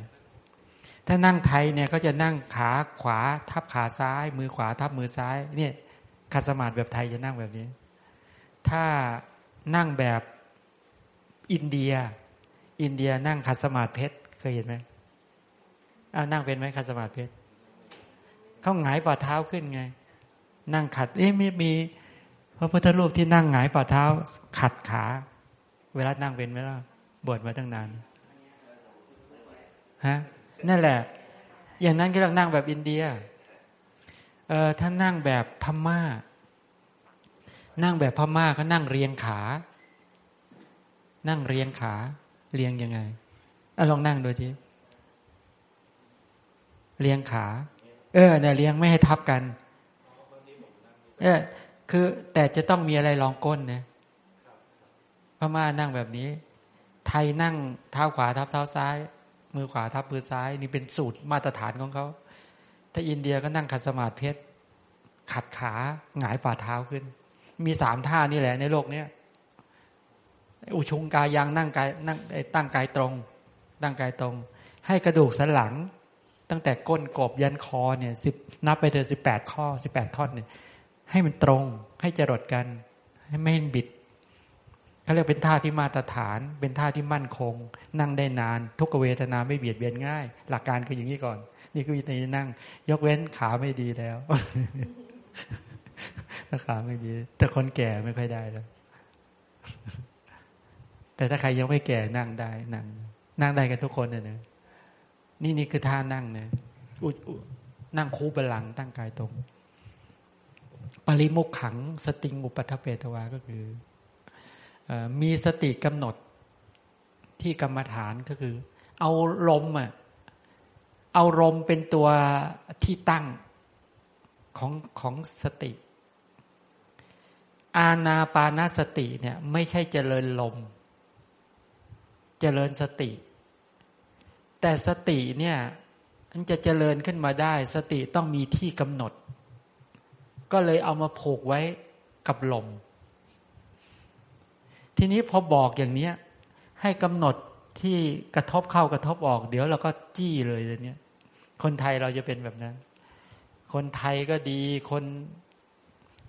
ถ้านั่งไทยเนี่ยก็จะนั่งขาขวาทับขาซ้าย มือขวาทับมือซ้าย เนี่ยคัสมาธิแบบไทยจะนั่งแบบนี้ ถ้านั่งแบบอินเดีย อินเดียนั่งคัสมาธิเพชรเคยเห็นไหมอ้าวนั่งเป็นไหมคัสมาธิเพชรเขาหงายฝ่าเท้าขึ้นไง นั่งขัดเอ๊ะไม่มีพระพุทธรูปที่นั่งหงายฝ่าเท้า ขัดขา เวลานั่งเป็นไหมล่ะบวชมาตั้งนาน ฮะนั่นแหละ อย่างนั้นก็ต้องนั่งแบบอินเดียเออถ้านั่งแบบพม่า นั่งแบบพม่าก็นั่งเรียงขา นั่งเรียงขา เรียงยังไงอลองนั่งดูทีเรียงขา เออเนี่ยเรียงไม่ให้ทับกันเออคือแต่จะต้องมีอะไรรองก้นนะพม่านั่งแบบนี้ ไทยนั่งเท้าขวาทับเท้าซ้าย มือขวาทับมือซ้าย นี่เป็นสูตรมาตรฐานของเขา ถ้าอินเดียก็นั่งขัดสมาธิเพชรขัดขาหงายฝ่าเท้าขึ้น มีสามท่านี่แหละในโลกเนี้ยอุชุงกายยังนั่งกายนั่งตั้งกายตรงตั้งกายตรง ให้กระดูกสันหลัง ตั้งแต่ก้นกบยันคอเนี่ยสิบนับไปเถอสิบแปดข้อสิบแปดท่อนเนี่ยให้มันตรงให้จรดกัน ให้ไม่บิด เขาเรียกเป็นท่าที่มาตรฐาน เป็นท่าที่มั่นคง นั่งได้นาน ทุกเวทนาไม่เบียดเบียนง่าย หลักการคืออย่างนี้ก่อน นี่คือวิธีนั่ง ยกเว้นขาไม่ดีแล้วถ้าขาไม่ดี แต่คนแก่ไม่ค่อยได้แล้ว แต่ถ้าใครยังไม่แก่นั่งได้นั่ง นั่งได้กันทุกคนเนี่ยนะนี่นี่คือท่านั่งเนี่ยนั่งคูบาลังตั้งกายตรง ปริมุขขัง สติงอุปัฏเปตวาก็คือ มีสติกำหนดที่กรรมฐานก็คือ เอาลมอะเอาลมเป็นตัวที่ตั้งของของสติ อาณาปานาสติเนี่ยไม่ใช่เจริญลม เจริญสติ แต่สติเนี่ยมันจะเจริญขึ้นมาได้ สติต้องมีที่กำหนด ก็เลยเอามาผูกไว้กับลม ทีนี้พอบอกอย่างนี้ให้กำหนดที่กระทบเข้ากระทบออก เดี๋ยวเราก็จี้เลยเนี้ยคนไทยเราจะเป็นแบบนั้น คนไทยก็ดี คน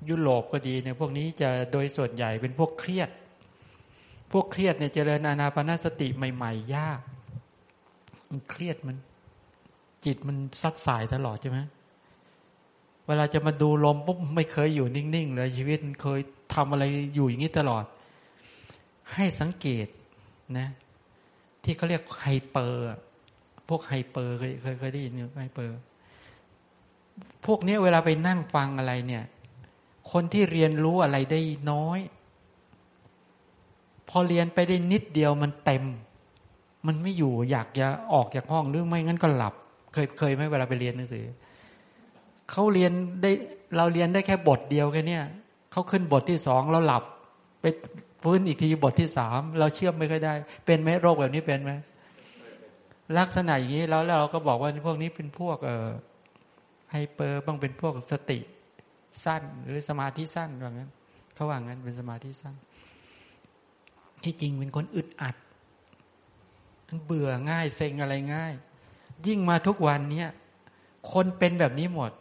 ยุโรปก็ดีเนี่ยพวกนี้จะโดยส่วนใหญ่เป็นพวกเครียด พวกเครียดเนี่ยเจริญอานาปนาสติใหม่ ๆ ยาก มันเครียดมัน จิตมันซัดสายตลอดใช่ไหมเวลาจะมาดูลมปุ๊บไม่เคยอยู่นิ่งๆเลยชีวิตเคยทำอะไรอยู่อย่างนี้ตลอด ให้สังเกตนะ ที่เขาเรียกไฮเปอร์ พวกไฮเปอร์เคยเคยเคยได้ยินไหมไฮเปอร์ พวกนี้เวลาไปนั่งฟังอะไรเนี่ย คนที่เรียนรู้อะไรได้น้อย พอเรียนไปได้นิดเดียวมันเต็ม มันไม่อยู่อยากจะออกจากห้องหรือไม่งั้นก็หลับ เคยเคยไหมเวลาไปเรียนหนังสือเขาเรียนได้เราเรียนได้แค่บทเดียวแค่นี้เขาขึ้นบทที่สองเราหลับไป ฟื้นอีกทีบทที่สามเราเชื่อมไม่ค่อยได้ เป็นไหมโรคแบบนี้เป็นไหมลักษณะอย่างนี้แล้วเราก็บอกว่าพวกนี้เป็นพวกเอ่อไฮเปอร์บ้างเป็นพวกสติสั้น หรือสมาธิสั้นว่างั้นเขาว่างั้นเป็นสมาธิสั้น ที่จริงเป็นคนอึดอัดเบื่อง่ายเซ็งอะไรง่าย ยิ่งมาทุกวันเนี้ยคนเป็นแบบนี้หมด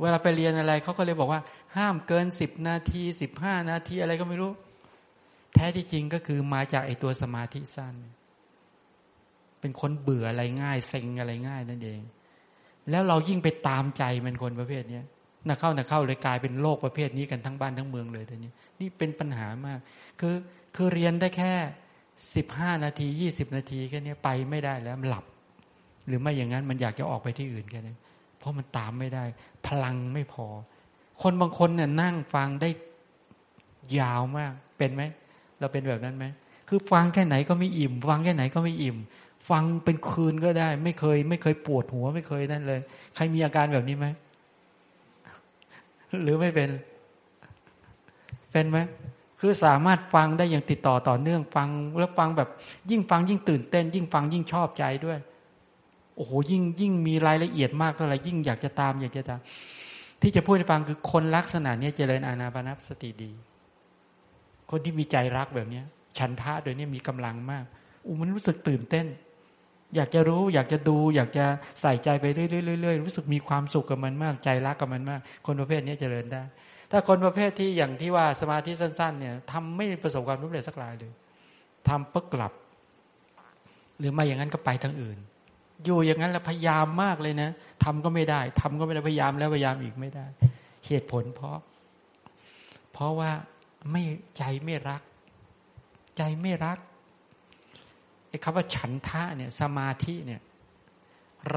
เวลาไปเรียนอะไรเขาก็เลยบอกว่า ห้ามเกินสิบนาทีสิบห้านาทีอะไรก็ไม่รู้ แท้ที่จริงก็คือมาจากไอตัวสมาธิสั้น เป็นคนเบื่ออะไรง่ายเซ็งอะไรง่ายนั่นเอง แล้วเรายิ่งไปตามใจมันคนประเภทนี้นักเข้านักเข้าเลยกลายเป็นโลกประเภทนี้กันทั้งบ้านทั้งเมืองเลยทีนี้ นี่เป็นปัญหามาก คือคือเรียนได้แค่สิบห้านาทียี่สิบนาทีแค่นี้ไปไม่ได้แล้วมันหลับ หรือไม่อย่างนั้นมันอยากจะออกไปที่อื่นแค่นี้เพราะมันตามไม่ได้ พลังไม่พอ คนบางคนเนี่ยนั่งฟังได้ยาวมากเป็นไหม เราเป็นแบบนั้นไหมคือฟังแค่ไหนก็ไม่อิ่ม ฟังแค่ไหนก็ไม่อิ่ม ฟังเป็นคืนก็ได้ ไม่เคย ไม่เคยปวดหัวไม่เคยนั่นเลย ใครมีอาการแบบนี้ไหมหรือไม่เป็น เป็นไหมคือสามารถฟังได้อย่างติดต่อต่อเนื่องฟัง แล้วฟังแบบ ยิ่งฟังยิ่งตื่นเต้น ยิ่งฟังยิ่งชอบใจด้วย โอ้โหยิ่งยิ่งมีรายละเอียดมากเท่าไหร่ยิ่งอยากจะตามอยากจะตามที่จะพูดให้ฟังคือคนลักษณะนี้เจริญอานาปานสติดี คนที่มีใจรักแบบเนี้ยฉันทะโดยนี้มีกำลังมากอู้มันรู้สึกตื่นเต้น อยากจะรู้ อยากจะดู อยากจะใส่ใจไปเรื่อยๆรู้สึกมีความสุขกับมันมาก ใจรักกับมันมาก คนประเภทนี้เจริญได้ ถ้าคนประเภทที่อย่างที่ว่าสมาธิสั้น ๆ เนี่ยทำไม่ประสบความสำเร็จสักรายเลยทำปึ๊กกลับ หรือไม่อย่างนั้นก็ไปทางอื่น อยู่อย่างนั้นแล้วพยายามมากเลยนะทำก็ไม่ได้ทำก็ไม่ได้พยายามแล้วพยายามอีกไม่ได้ เหตุผลเพราะ เพราะว่า ไม่ใจไม่รัก ใจไม่รักไอ้คำว่าฉันทะเนี่ยสมาธิเนี่ย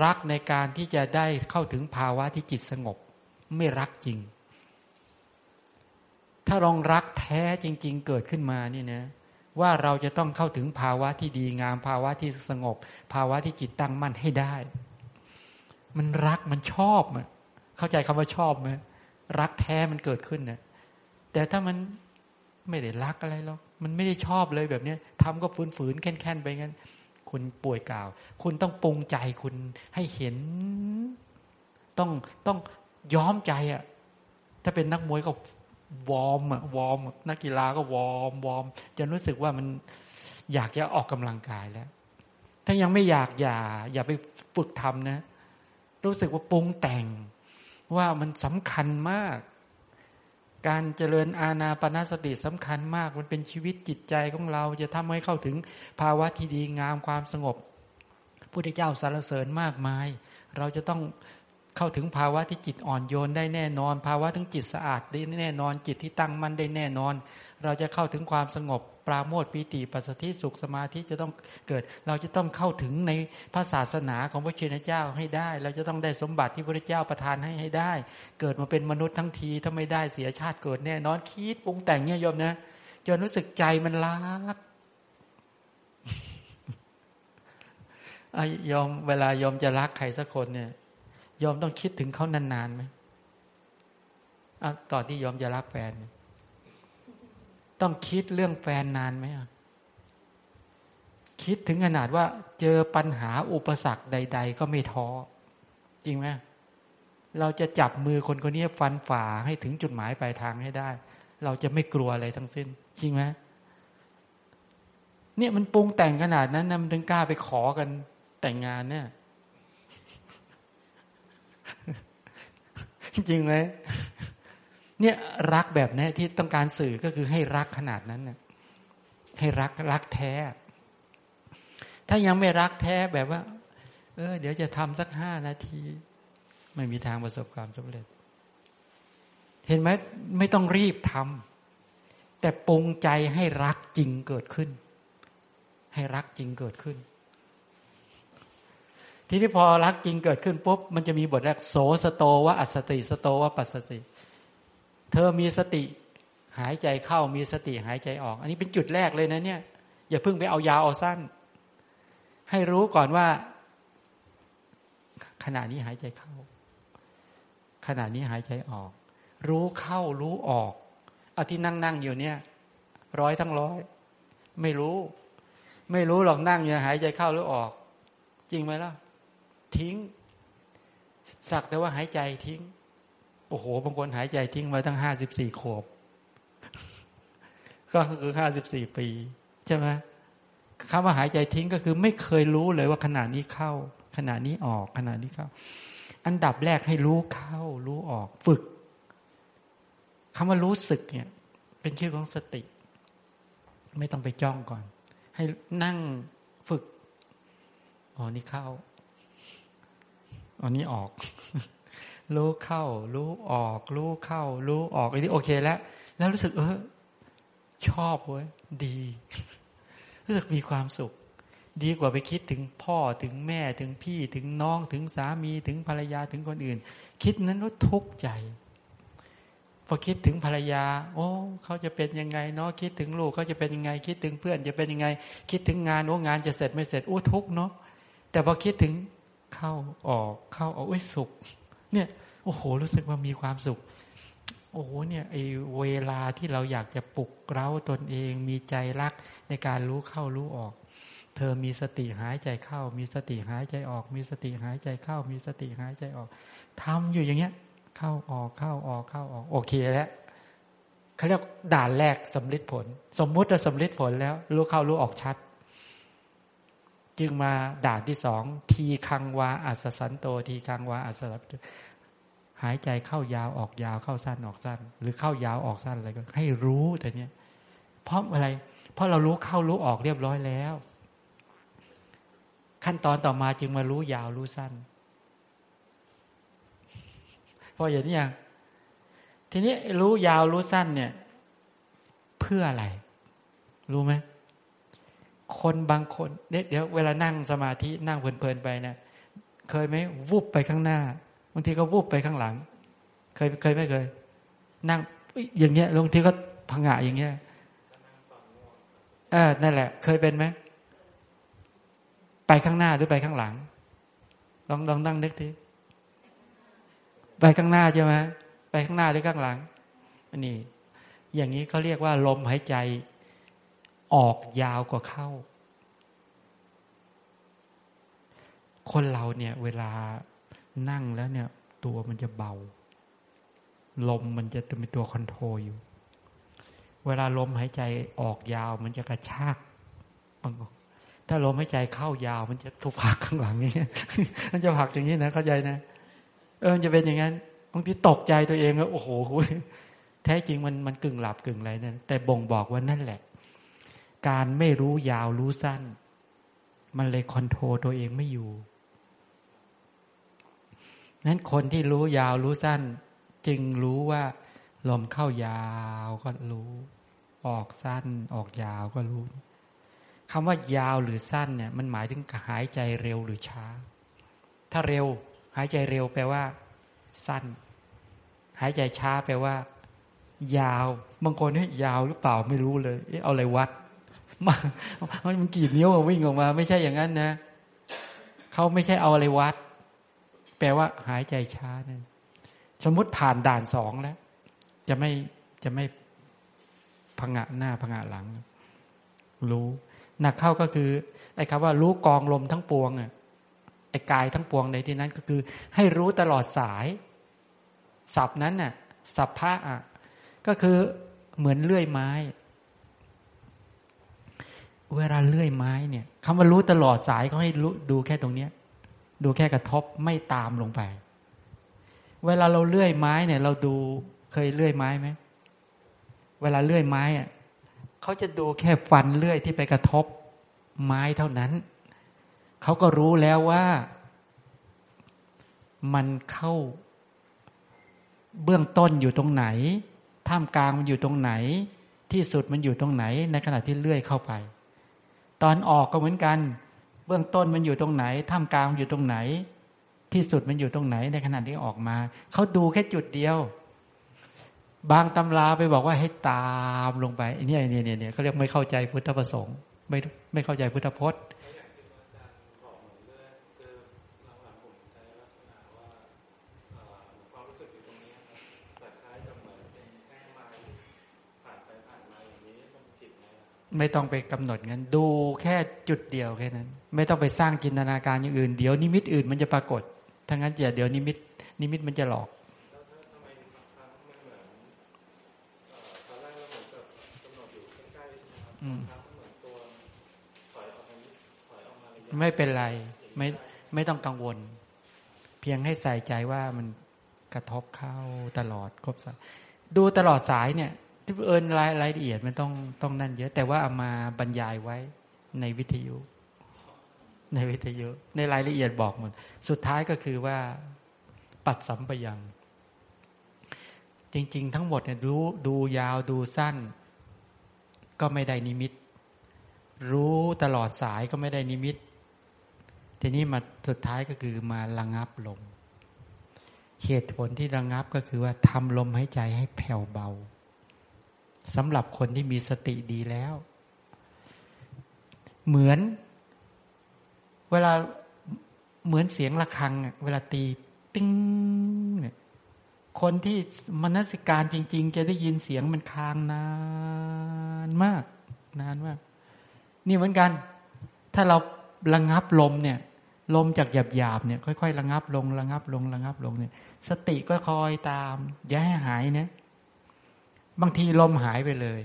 รักในการที่จะได้เข้าถึงภาวะที่จิตสงบ ไม่รักจริง ถ้าลองรักแท้จริง ๆ เกิดขึ้นมาเนี่ยนะว่าเราจะต้องเข้าถึงภาวะที่ดีงาม ภาวะที่สงบ ภาวะที่จิตตั้งมั่นให้ได้ มันรักมันชอบมันเข้าใจคำว่าชอบไหมรักแท้มันเกิดขึ้นนะแต่ถ้ามัน ไม่ได้รักอะไรหรอกมันไม่ได้ชอบเลยแบบนี้ทำก็ฝืนฝืนแค่นแค่นไปงั้น คุณป่วยกล่าว คุณต้องปรุงใจคุณให้เห็น ต้องต้องย้อมใจอะ่ะ ถ้าเป็นนักมวยก็ warm อะ warm นักกีฬาก็ warm warm จะรู้สึกว่ามันอยากจะออกกำลังกายแล้ว ถ้ายังไม่อยากอย่า อย่าไปฝึกทำนะ รู้สึกว่าปรุงแต่งว่ามันสำคัญมาก การเจริญอานาปานสติสำคัญมาก มันเป็นชีวิตจิตใจของเราจะทำให้เข้าถึงภาวะที่ดีงามความสงบพุทธเจ้าสรรเสริญมากมาย เราจะต้องเข้าถึงภาวะที่จิตอ่อนโยนได้แน่นอน ภาวะทั้งจิตสะอาดได้แน่นอนจิตที่ตั้งมั่นได้แน่นอน เราจะเข้าถึงความสงบ ปราโมทปีติปัสสติสุขสมาธิจะต้องเกิด เราจะต้องเข้าถึงในพระศาสนาของพระเชนเจ้าให้ได้ เราจะต้องได้สมบัติที่พระเจ้าประทานให้ให้ได้ เกิดมาเป็นมนุษย์ทั้งทีถ้าไม่ได้เสียชาติเกิดแน่นอนคิดปรุงแต่งเนี่ยโยมนะจนรู้สึกใจมันรักยอมเวลายอมจะรักใครสักคนเนี่ย ยอมต้องคิดถึงเขานานๆไหมอตอนที่ยอมจะรักแฟน ต้องคิดเรื่องแฟนนานไหมคิดถึงขนาดว่าเจอปัญหาอุปสรรคใด ๆ ก็ไม่ท้อ จริงไหมเราจะจับมือคนคนนี้ฟันฝ่าให้ถึงจุดหมายปลายทางให้ได้ เราจะไม่กลัวอะไรทั้งสิ้น จริงไหมเนี่ยมันปรุงแต่งขนาดนั้นนะมันถึงกล้าไปขอกันแต่งงานเนี่ย จริงไหม เนี่ยรักแบบนี้ที่ต้องการสื่อก็คือให้รักขนาดนั้นน่ยให้รักรักแท้ ถ้ายังไม่รักแท้แบบว่า เออ เดี๋ยวจะทำสักห้านาที ไม่มีทางประสบความสำเร็จ เห็นไหมไม่ต้องรีบทำแต่ปรุงใจให้รักจริงเกิดขึ้น ให้รักจริงเกิดขึ้นทีนี้พอรักจริงเกิดขึ้นปุ๊บมันจะมีบทแรกโสสโตวะอัสติสโตวะปัสติ เธอมีสติ หายใจเข้ามีสติหายใจออก อันนี้เป็นจุดแรกเลยนะเนี่ย อย่าเพิ่งไปเอายาวเอาสั้น ให้รู้ก่อนว่า ขณะนี้หายใจเข้า ขณะนี้หายใจออก รู้เข้ารู้ออกเอาที่นั่งนั่งอยู่เนี่ย ร้อยทั้งร้อย ไม่รู้ ไม่รู้หรอกนั่งอยู่หายใจเข้าหรือออก จริงไหมล่ะ ทิ้ง สักแต่ว่าหายใจทิ้ง อ้โหบางคนหายใจทิ้งมาตั้งห้าสิบสี่ขวบ ก็คือห้าสิบสี่ปี ใช่ไหมคำว่าหายใจทิ้งก็คือไม่เคยรู้เลยว่าขณะนี้เข้า ขณะนี้ออกขณะนี้เข้า อันดับแรกให้รู้เข้า รู้ออกฝึกคำว่ารู้สึกเนี่ย เป็นชื่อของสติ ไม่ต้องไปจ้องก่อน ให้นั่งฝึกอ๋อนี่เข้าอันนี้ออก รู้เข้า รู้ออก รู้เข้า รู้ออกอันนี้โอเคแล้ว แล้วรู้สึกเออชอบเว้ยดี รู้สึกมีความสุข ดีกว่าไปคิดถึงพ่อถึงแม่ถึงพี่ถึงน้องถึงสามีถึงภรรยาถึงคนอื่น คิดนั้นว่าทุกข์ใจพอคิดถึงภรรยา โอ้เขาจะเป็นยังไงเนาะคิดถึงลูกเขาจะเป็นยังไง คิดถึงเพื่อนจะเป็นยังไง คิดถึงงานโอ้งานจะเสร็จไม่เสร็จโอ้ทุกข์เนาะแต่พอคิดถึงเข้าออกเข้าออกอ้ยสุข เนี่ยโอ้โห รู้สึกว่ามีความสุข โอ้โหเนี่ยไอเวลาที่เราอยากจะปลุกเร้าตนเอง มีใจรักในการรู้เข้ารู้ออก เธอมีสติหายใจเข้า มีสติหายใจออก มีสติหายใจเข้า มีสติหายใจออกทำอยู่อย่างเงี้ย เข้าออกเข้าออกเข้าออก โอเคแล้วเขาเรียกด่านแรกสำลิดผล สมมุติจะสำลิดผลแล้ว รู้เข้ารู้ออกชัด จึงมาด่านที่สองทีคังวาอัศสันโต ทีคังวาอัศสันหายใจเข้ายาวออกยาวเข้าสั้นออกสั้น หรือเข้ายาวออกสั้นอะไรก็ให้รู้แต่เนี้ยเพราะอะไร เพราะเรารู้เข้ารู้ออกเรียบร้อยแล้ว ขั้นตอนต่อมาจึงมารู้ยาวรู้สั้นพออย่างนี้ยังทีนี้รู้ยาวรู้สั้นเนี่ย เพื่ออะไร รู้ไหม คนบางคนเดี๋ยวเวลานั่งสมาธินั่งเพลินๆไปเนะเคยไหมวุบไปข้างหน้าบางทีก็วุบไปข้างหลัง เคยเคยไม่เคย นั่งอย่างเงี้ยบางทีก็พังหะอย่างเงี้ยเออนั่นแหละ เคยเป็นไหมไปข้างหน้าหรือไปข้างหลัง ลองลองนั่งนึกทีไปข้างหน้าใช่ไหมไปข้างหน้าหรือข้างหลังอันนี้อย่างนี้เขาเรียกว่าลมหายใจ ออกยาวกว่าเข้า คนเราเนี่ย เวลานั่งแล้วเนี่ย ตัวมันจะเบา ลมมันจะเป็นตัวคอนโทรลอยู่ เวลาลมหายใจออกยาวมันจะกระชากบางถ้าลมหายใจเข้ายาว มันจะทุกผักข้างหลังนี้มันจะผักอย่างนี้นะเข้าใจนะเออจะเป็นอย่างนั้นบางทีตกใจตัวเองว่าโอ้โหแท้จริงมันมันกึ่งหลับกึ่งอะไรนั่นแต่บ่งบอกว่านั่นแหละ การไม่รู้ยาวรู้สั้น มันเลยคอนโทรลตัวเองไม่อยู่ นั้นคนที่รู้ยาวรู้สั้น จึงรู้ว่าลมเข้ายาวก็รู้ ออกสั้น ออกยาวก็รู้คำว่ายาวหรือสั้นเนี่ย มันหมายถึงหายใจเร็วหรือช้า ถ้าเร็ว หายใจเร็วแปลว่า สั้น หายใจช้าแปลว่า ยาว บางคนเนี่ยยาวหรือเปล่าไม่รู้เลย เอาอะไรวัด มามันกี่นิ้ววิ่งออกมา ไม่ใช่อย่างนั้นนะเขาไม่ใช่เอาอะไรวัด แปลว่าหายใจช้านั่นสมมติผ่านด่านสองแล้ว จะไม่จะไม่พังะหน้าพังะหลัง รู้หนักเข้าก็คือไอ้คำว่า รู้กองลมทั้งปวงอะไอ้กายทั้งปวงในที่นั้นก็คือ ให้รู้ตลอดสาย สับนั้นน่ะสับพระอะก็คือเหมือนเลื่อยไม้ เวลาเลื่อยไม้เนี่ยคำว่ารู้ตลอดสายเขาให้รู้ดูแค่ตรงเนี้ย ดูแค่กระทบไม่ตามลงไป เวลาเราเลื่อยไม้เนี่ย เราดูเคยเลื่อยไม้ไหมเวลาเลื่อยไม้อะเขาจะดูแค่ฟันเลื่อยที่ไปกระทบไม้เท่านั้นเขาก็รู้แล้วว่ามันเข้าเบื้องต้นอยู่ตรงไหน ท่ามกลางมันอยู่ตรงไหน ที่สุดมันอยู่ตรงไหน ในขณะที่เลื่อยเข้าไป ตอนออกก็เหมือนกัน เบื้องต้นมันอยู่ตรงไหนท่ามกลางอยู่ตรงไหน ที่สุดมันอยู่ตรงไหนในขณะที่ออกมาเขาดูแค่จุดเดียว บางตำราไปบอกว่าให้ตามลงไปเนี่ยเนี่ยเนี่ยเขาเรียกไม่เข้าใจพุทธประสงค์ ไม่ไม่เข้าใจพุทธพจน์ ไม่ต้องไปกำหนดงั้น ดูแค่จุดเดียวแค่นั้น ไม่ต้องไปสร้างจินตนาการอย่างอื่น เดี๋ยวนิมิตอื่นมันจะปรากฏถ้างั้นอย่าเดี๋ยวนิมิต นิมิตมันจะหลอกไม่เป็นไร ไม่ไม่ต้องกังวล เพียงให้ใส่ใจว่ามันกระทบเข้าตลอดครบสายดูตลอดสายเนี่ย เอินรายรายละเอียดมันต้องต้องนั่นเยอะ แต่ว่าเอามาบรรยายไว้ในวิทยุ ในวิทยุในรายละเอียดบอกหมดสุดท้ายก็คือว่าปัดสัมปยัง จริง ๆ ทั้งหมดเนี่ยดูดูยาวดูสั้น ก็ไม่ได้นิมิต รู้ตลอดสายก็ไม่ได้นิมิต ทีนี้มาสุดท้ายก็คือมาระงับลมเหตุผลที่ระงับก็คือว่าทำลมหายใจให้แผ่วเบา สำหรับคนที่มีสติดีแล้ว เหมือน เวลาเหมือนเสียงะระฆัง เวลาตี ติ้งเนี่ยคนที่มนสิการจริง ๆ จะได้ยินเสียงมันค้างนานมาก นานมาก นี่เหมือนกัน ถ้าเราระงับลมเนี่ย ลมจากหยาบๆเนี่ย ค่อยๆระงับลงระงับลงระงับลงเนี่ย สติก็คอยตาม อย่าให้หายเนี่ย บางทีลมหายไปเลย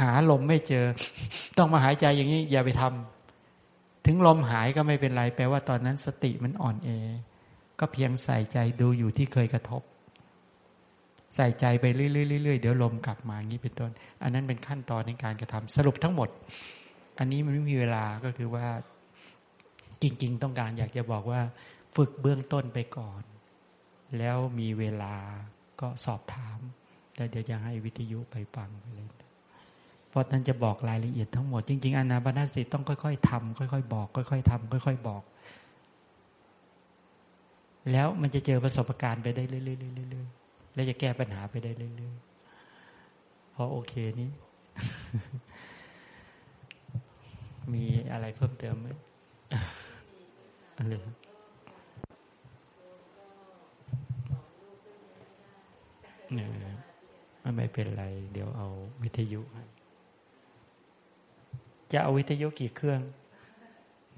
หาลมไม่เจอ ต้องมาหายใจอย่างนี้ อย่าไปทำถึงลมหายก็ไม่เป็นไร แปลว่าตอนนั้นสติมันอ่อนเอ ก็เพียงใส่ใจดูอยู่ที่เคยกระทบ ใส่ใจไปเรื่อยๆเดี๋ยวลมกลับมาอย่างนี้เป็นต้น อันนั้นเป็นขั้นตอนในการกระทำสรุปทั้งหมด อันนี้มันไม่มีเวลาก็คือว่า จริง ๆ ต้องการอยากจะบอกว่า ฝึกเบื้องต้นไปก่อน แล้วมีเวลาก็สอบถาม แล้วเดี๋ยวจะให้วิทยุไปฟังไปเลยเพราะนั้นจะบอกรายละเอียดทั้งหมด จริง ๆอนาบานาสติต้องค่อย ๆทำค่อย ๆ บอก ค่อย ๆทำค่อย ๆ บอก แล้วมันจะเจอประสบการณ์ไปได้เรื่อยๆแล้วจะแก้ปัญหาไปได้เรื่อยๆพอโอเคนี้ มีอะไรเพิ่มเติมไหมอะไรเนี่ย ไม่เป็นไร เดี๋ยวเอาวิทยุจะเอาวิทยุกี่เครื่อง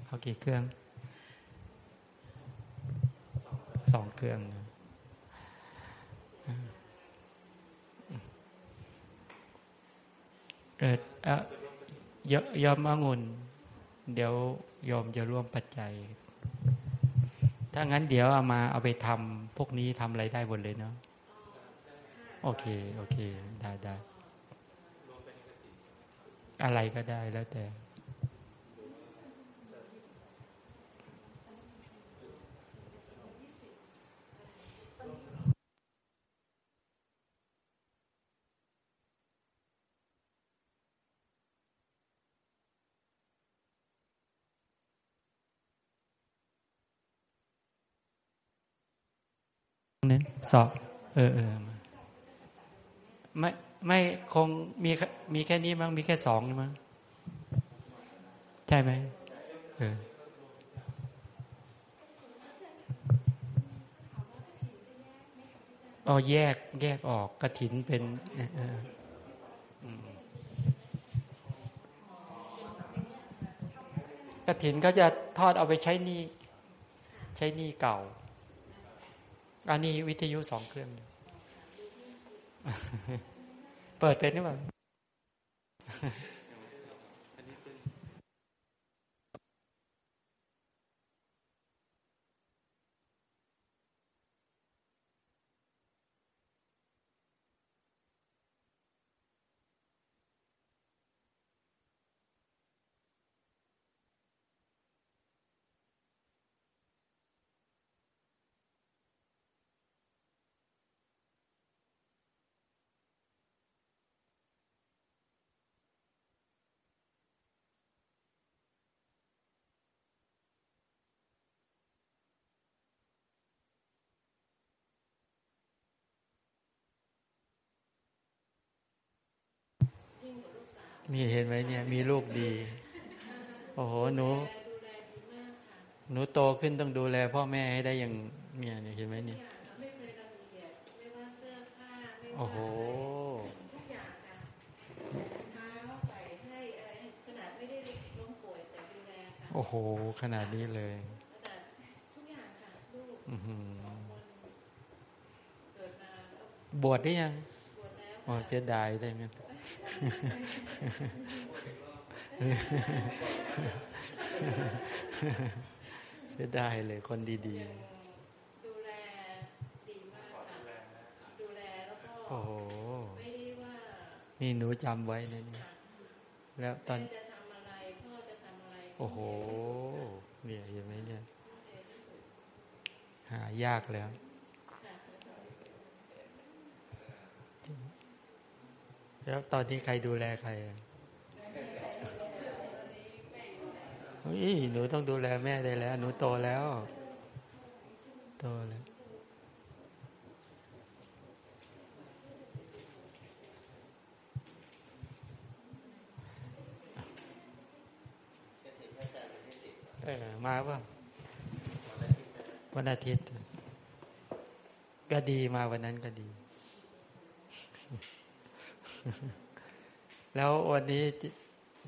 เอากี่เครื่องสองเครื่องเออยยอมองุ่นเดี๋ยวยอมจะร่วมปัจจัย ถ้างั้นเดี๋ยวเอามาเอาไปทำพวกนี้ทำอะไรได้หมดเลยเนาะ โอเค โอเค ได้ได้อะไรก็ได้แล้วแต่ นั้นสอบ เออเออ ไม่ไม่คงมีมีแค่นี้มั้งมีแค่สองมั้งใช่ไหมเอออ๋อแยกแยกออกกระถินเป็นกระถินก็จะทอดเอาไปใช้นี่ ใช้นี่เก่า อันนี้วิทยุสองเครื่อง เปิดเป็นหรือเปล่า มีเห็นไหมเนี่ย มีลูกดี โอ้โหหนูหนูโตขึ้นต้องดูแล พ่อแม่ให้ได้อย่างเมียเนี่ยเห็นไหมเนี่ยโอ้โหโอ้โห ขนาดนี้เลยบวชได้ยังอ๋อเสียดายได้ไหม เสียดายเลยคนดีๆ ดูแลดีมากค่ะดูแลแล้วก็โอ้โหไม่ได้ว่านี่หนูจำไว้เลยนี่แล้วตอนจะทำอะไรพ่อจะทำอะไรโอ้โหเนี่ยเห็นไหมเนี่ยหายากแล้ว แล้วตอนนี้ใครดูแลใครเฮ้ยหนูต้องดูแลแม่ได้แล้ว หนูโตแล้ว โตแล้วเออมาป่ะวันอาทิตย์ ก็ดีมาวันนั้นก็ดี แล้ววันนี้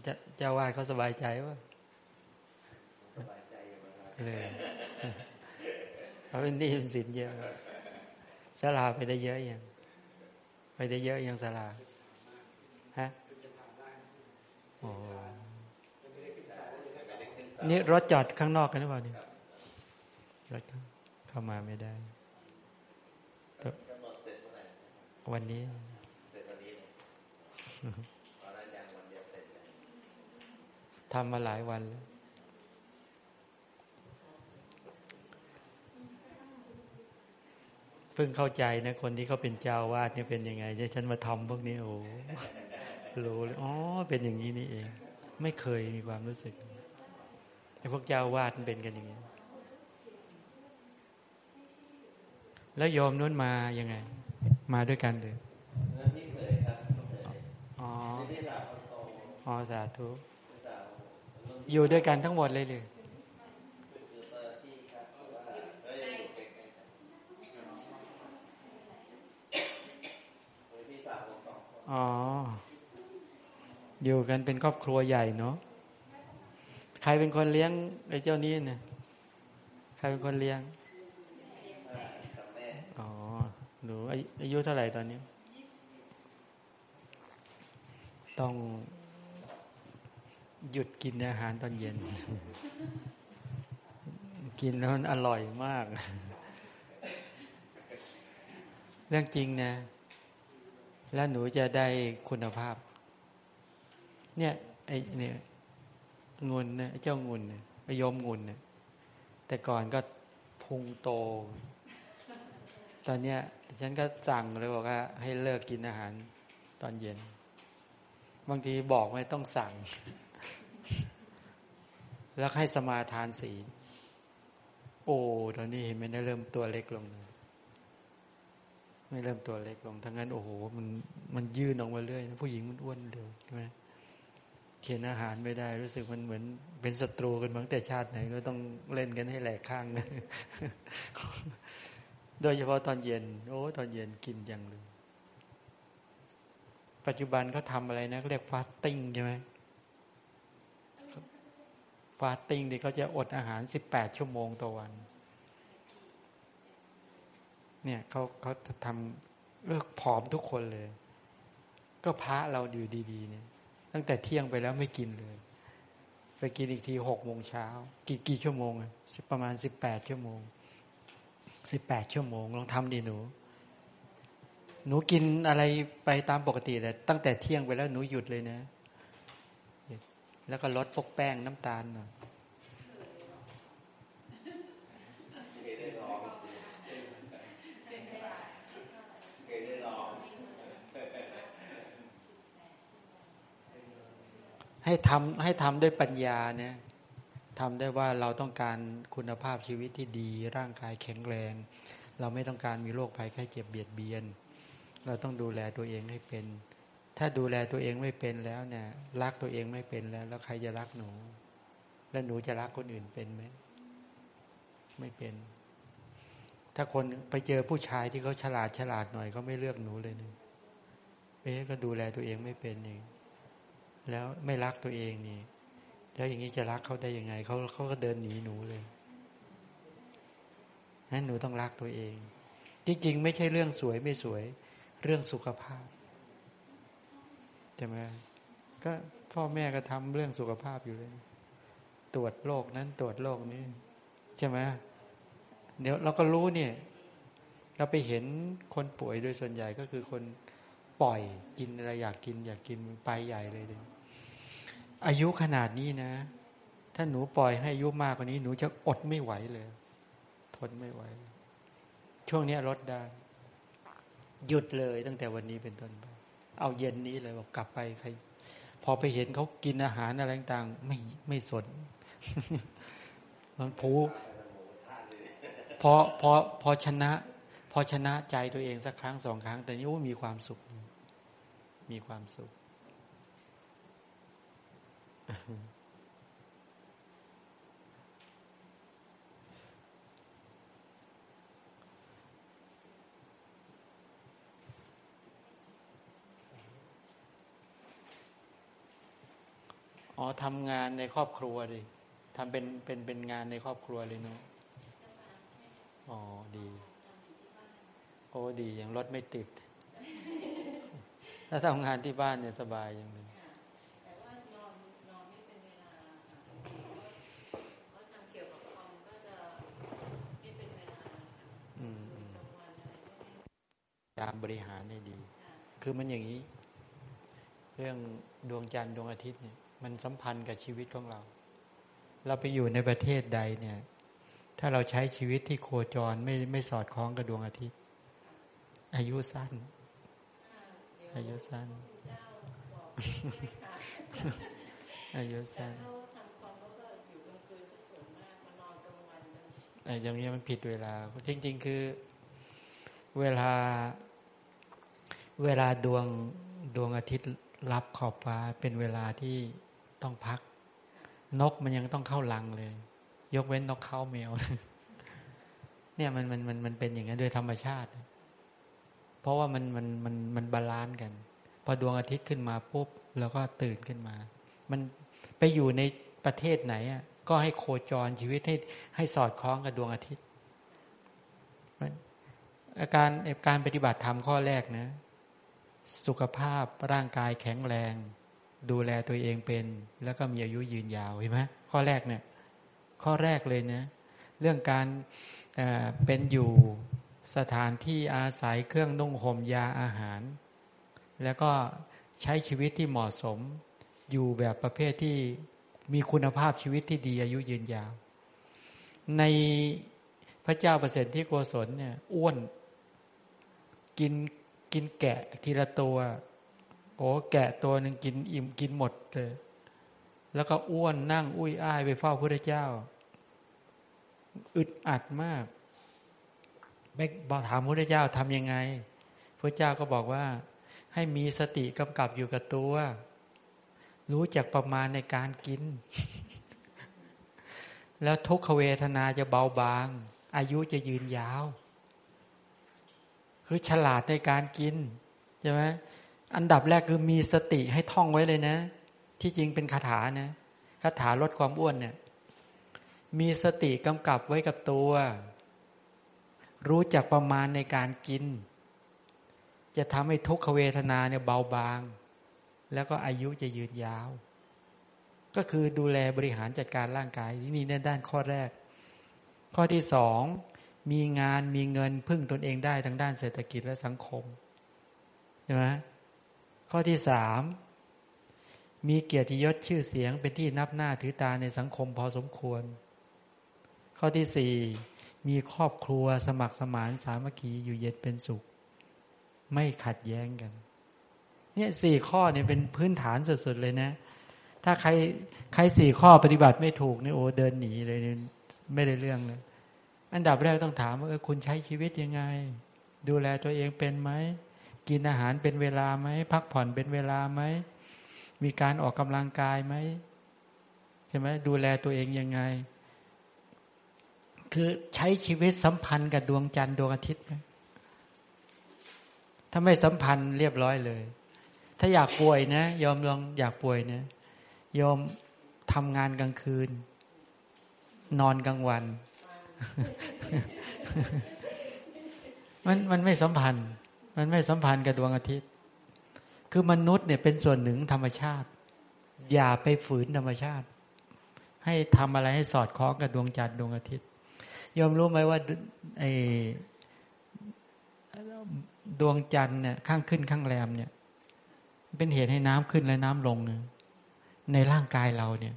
จะเจ้าวาดเขาสบายใจว่าเลยเขาเป็นนี่เป็นสินเยอะสลาไปได้เยอะยังไปได้เยอะยังสลาฮะโอ้นี่รถจอดข้างนอกกันหรือเปล่านี่รถเข้ามาไม่ได้ วันนี้ ทำมาหลายวันแล้วเพิ่งเข้าใจนะ คนที่เขาเป็นเจ้าวาดเนี่ยเป็นยังไงเนี่ยฉันมาทำพวกนี้โอ้รู้เลยอ๋อเป็นอย่างนี้นี่เอง ไม่เคยมีความรู้สึกไอ้พวกเจ้าวาดเป็นกันอย่างนี้ แล้วโยมนู้นมายังไง มาด้วยกันเลย นี่เคยครับเคย อ๋อ ไม่ได้หลับโต อ๋อสาธุ อยู่ด้วยกันทั้งหมดเลยเลยคือเปิดที่ครับว่าเอ้ยอยู่ใกล้ๆกันคือพี่สาวผมสองคนอ๋อ อยู่กันเป็นครอบครัวใหญ่เนาะ ใครเป็นคนเลี้ยงไอ้เจ้านี้เนี่ย ใครเป็นคนเลี้ยง อ๋อ หนูออายุเท่าไหร่ตอนนี้ ต้อง หยุดกินอาหารตอนเย็น กินแล้วมันอร่อยมาก เรื่องจริงนะ แล้วหนูจะได้คุณภาพ เนี่ยไอ้เนี่ยงุนนี่ยไอ้เจ้างุนเนี่ยไอ้ยมงุนนี่ยแต่ก่อนก็พุงโต ตอนเนี้ย ฉันก็สั่งเลยบอกว่า ให้เลิกกินอาหารตอนเย็น บางทีบอกไม่ต้องสั่ง แล้วให้สมาทานสีลโอ้ตอนนี้เห็นไหมได้เริ่มตัวเล็กลงเลยไม่เริ่มตัวเล็กลงทั้งนั้นโอ้โหมันมันยืนออกมาเรื่อยนะผู้หญิงมันอ้วนเร็วใช่ไหมเขียนอาหารไม่ได้ รู้สึกมันเหมือน เป็นศัตรูกันมาตั้งแต่ชาติไหนก็ต้องเล่นกันให้แหลกข้างนะโดยเฉพาะตอนเย็น โอ้ตอนเย็นกินอย่างเลยปัจจุบันเขาทำอะไรนะเขาเรียกฟาสติ้งใช่ไหม ฟาสติ้งที่เขาจะอดอาหารสิบแปดชั่วโมงต่อวัน เนี่ยเขาเขาทำเลิกผอมทุกคนเลย ก็พระเราอยู่ดีๆ เนี่ย ตั้งแต่เที่ยงไปแล้วไม่กินเลย ไปกินอีกทีหกโมงเช้ากี่กี่ชั่วโมงอะประมาณสิบแปดชั่วโมงสิบแปดชั่วโมงลองทำดิหนู หนูกินอะไรไปตามปกติเลยตั้งแต่เที่ยงไปแล้วหนูหยุดเลยนะ แล้วก็ลดพวกแป้งน้ำตาลหน่อยให้ทำให้ทำด้วยปัญญาเนี่ยทำได้ว่าเราต้องการคุณภาพชีวิตที่ดี ร่างกายแข็งแรง เราไม่ต้องการมีโรคภัยไข้เจ็บเบียดเบียน เราต้องดูแลตัวเองให้เป็น ถ้าดูแลตัวเองไม่เป็นแล้วเนี่ยรักตัวเองไม่เป็นแล้ว แล้วใครจะรักหนู แล้วหนูจะรักคนอื่นเป็นไหมไม่เป็น ถ้าคนไปเจอผู้ชายที่เขาฉลาดฉลาดหน่อยเขาไม่เลือกหนูเลยนะเอ๊ะก็ดูแลตัวเองไม่เป็นเองแล้วไม่รักตัวเองนี่ แล้วอย่างนี้จะรักเขาได้ยังไงเขาเขาก็เดินหนีหนูเลยนั้นหนูต้องรักตัวเอง จริง ๆ ไม่ใช่เรื่องสวยไม่สวย เรื่องสุขภาพ ใช่ไหมก็พ่อแม่ก็ทำเรื่องสุขภาพอยู่เลย ตรวจโรคนั้นตรวจโรคนี้ ใช่ไหมเดี๋ยวเราก็รู้เนี่ย เราไปเห็นคนป่วยโดยส่วนใหญ่ก็คือคนปล่อยกินอะไรอยากกิน อยากกินไปใหญ่เลยเลยอายุขนาดนี้นะ ถ้าหนูปล่อยให้อายุมากกว่านี้ หนูจะอดไม่ไหวเลย ทนไม่ไหว ช่วงนี้ลดได้ หยุดเลยตั้งแต่วันนี้เป็นต้นไป เอาเย็นนี้เลยบอกกลับไปใคร พอไปเห็นเขากินอาหารอะไรต่างๆไม่ไม่สน มันผูพอพอพอชนะ พอชนะใจตัวเองสักครั้งสองครั้ง แต่นี้โอ้มีความสุข มีความสุข อ๋อทำงานในครอบครัวดิทำเป็นเป็นเป็นงานในครอบครัวเลยเนาะอ๋อดี โอ้ดีอย่างรถไม่ติด ถ้าทำงานที่บ้านเนี่ยสบายอย่างหนึงแต่ว่านอนนอนไม่เป็นเวลาค่ะเพราะทำเกี่ยวกับคอมก็จะไม่เป็นเวลาอืมอืมกลางวันอะไรก็ไม่ตามบริหารให้ดีค่ะคือมันอย่างนี้ เรื่องดวงจันทร์ดวงอาทิตย์เนี่ย มันสัมพันธ์กับชีวิตของเรา เราไปอยู่ในประเทศใดเนี่ย ถ้าเราใช้ชีวิตที่โคจรไม่ไม่สอดคล้องกับดวงอาทิตย์ อายุสั้น อายุสั้น อายุสั้นอย่างคืนซะส่วนมากมานอนกลางวันมันไอ้อย่างนี้ยมันผิดเวลา จริง ๆ คือ เวลา เวลาดวงดวงอาทิตย์ลับขอบฟ้าเป็นเวลาที่ ต้องพัก นกมันยังต้องเข้ารังเลย ยกเว้นนกเค้าแมว เนี่ยมันมันมันมันเป็นอย่างนั้นโดยธรรมชาติ เพราะว่ามันมันมันมัน balance กัน พอดวงอาทิตย์ขึ้นมาปุ๊บแล้วก็ตื่นขึ้นมา มันไปอยู่ในประเทศไหนอะก็ให้โคจรชีวิตให้ให้สอดคล้องกับดวงอาทิตย์อาการการปฏิบัติธรรมข้อแรกนะ สุขภาพร่างกายแข็งแรง ดูแลตัวเองเป็น แล้วก็มีอายุยืนยาวเห็นไหมข้อแรกเนี่ย ข้อแรกเลยนะเรื่องการเเป็นอยู่สถานที่อาศัยเครื่องนุ่งห่มยาอาหาร แล้วก็ใช้ชีวิตที่เหมาะสม อยู่แบบประเภทที่มีคุณภาพชีวิตที่ดีอายุยืนยาว ในพระเจ้าเปรตที่โกศลเนี่ยอ้วนกินกินแกะทีละตัว โอ้แกะตัวหนึ่งกินอิ่มกินหมดเลยแล้วก็อ้วนนั่งอุ้ยอ้ายไปเฝ้าพระเจ้า อึดอัดมากไม่บอกถามพระเจ้าทำยังไงพระเจ้าก็บอกว่า ให้มีสติกำกับอยู่กับตัว รู้จักประมาณในการกิน แล้วทุกขเวทนาจะเบาบาง อายุจะยืนยาว คือฉลาดในการกินใช่ไหม อันดับแรกคือมีสติให้ท่องไว้เลยนะ ที่จริงเป็นคาถานะคาถาลดความอ้วนเนี่ยมีสติกำกับไว้กับตัว รู้จักประมาณในการกิน จะทำให้ทุกขเวทนาเนี่ยเบาบาง แล้วก็อายุจะยืนยาว ก็คือดูแลบริหารจัดการร่างกายนี่ในด้านข้อแรก ข้อที่สองมีงานมีเงินพึ่งตนเองได้ทางด้านเศรษฐกิจและสังคมใช่ไหม ข้อที่สามมีเกียรติยศชื่อเสียงเป็นที่นับหน้าถือตาในสังคมพอสมควร ข้อที่สี่มีครอบครัวสมัครสมานสามัคคีอยู่เย็นเป็นสุข ไม่ขัดแย้งกัน เนี่ยสี่ข้อเนี่ยเป็นพื้นฐานสุดๆเลยนะ ถ้าใครใครสี่ข้อปฏิบัติไม่ถูกนี่โอ้เดินหนีเลยไม่ได้เรื่องเลยอันดับแรกต้องถามว่าคุณใช้ชีวิตยังไง ดูแลตัวเองเป็นไหม กินอาหารเป็นเวลาไหมพักผ่อนเป็นเวลาไหมมีการออกกำลังกายไหมใช่ไหมดูแลตัวเองยังไง คือใช้ชีวิตสัมพันธ์กับดวงจันทร์ดวงอาทิตย์ไหมถ้าไม่สัมพันธ์เรียบร้อยเลย ถ้าอยากป่วยนะยอมลองอยากป่วยนะยอมทำงานกลางคืน นอนกลางวัน มันมันไม่สัมพันธ์ มันไม่สัมพันธ์กับดวงอาทิตย์ คือมนุษย์เนี่ยเป็นส่วนหนึ่งธรรมชาติ อย่าไปฝืนธรรมชาติ ให้ทำอะไรให้สอดคล้องกับดวงจันทร์ดวงอาทิตย์ยอมรู้ไหมว่าไอ้ดวงจันทร์เนี่ยข้างขึ้นข้างแรมเนี่ย เป็นเหตุให้น้ำขึ้นและน้ำลงเนี่ยในร่างกายเราเนี่ย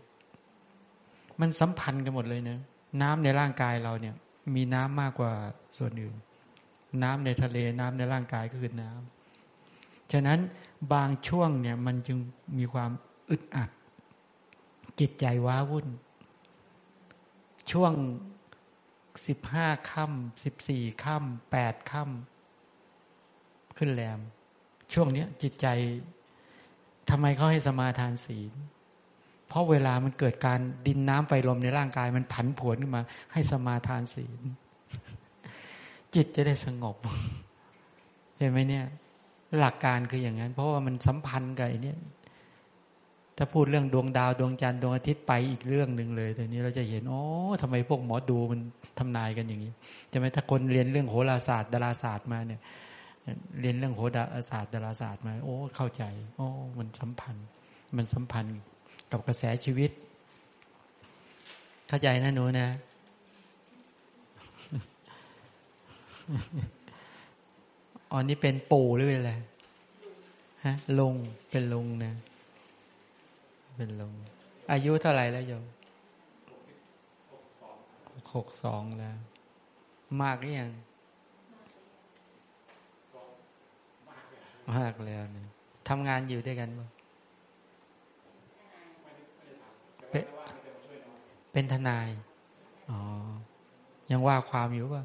มันสัมพันธ์กันหมดเลยเนะน้ำในร่างกายเราเนี่ย มีน้ำมากกว่าส่วนอื่น น้ำในทะเลน้ำในร่างกายก็คือน้ำฉะนั้นบางช่วงเนี่ยมันจึงมีความอึดอัด จิตใจว้าวุ่น ช่วงสิบห้าค่ำสิบสี่ค่ำแปดค่ำขึ้นแรม ช่วงเนี้ยจิตใจทำไมเขาให้สมาทานศีล เพราะเวลามันเกิดการดินน้ำไฟลมในร่างกายมันผันผวนขึ้นมา ให้สมาทานศีล จิตจะได้สงบ เห็นไหมเนี่ย หลักการคืออย่างนั้น เพราะว่ามันสัมพันธ์กับไอ้นี่ถ้าพูดเรื่องดวงดาวดวงจันทร์ดวงอาทิตย์ไปอีกเรื่องหนึ่งเลยต่นี้เราจะเห็นโอ้ทำไมพวกหมอดูมันทำนายกันอย่างนี้ใช่ไหมถ้าคนเรียนเรื่องโหราศาสตร์ดาราศาสตร์มาเนี่ย เรียนเรื่องโหราศาสตร์ดาราศาสตร์มา โอ้เข้าใจ โอ้มันสัมพันธ์ มันสัมพันธ์กับกระแสชีวิต เข้าใจนะหนูนะ อ๋อนี่เป็นปู่หรือเป็นอะไรฮะลงเป็นลงนะเป็นลง อายุเท่าไหร่แล้วโยมหกสองแล้ว มากหรือยังมากแล้วเนี่ยทำงานอยู่ด้วยกันมั้เป็นทนาย อ๋อ ยังว่าความอยู่ป่ะ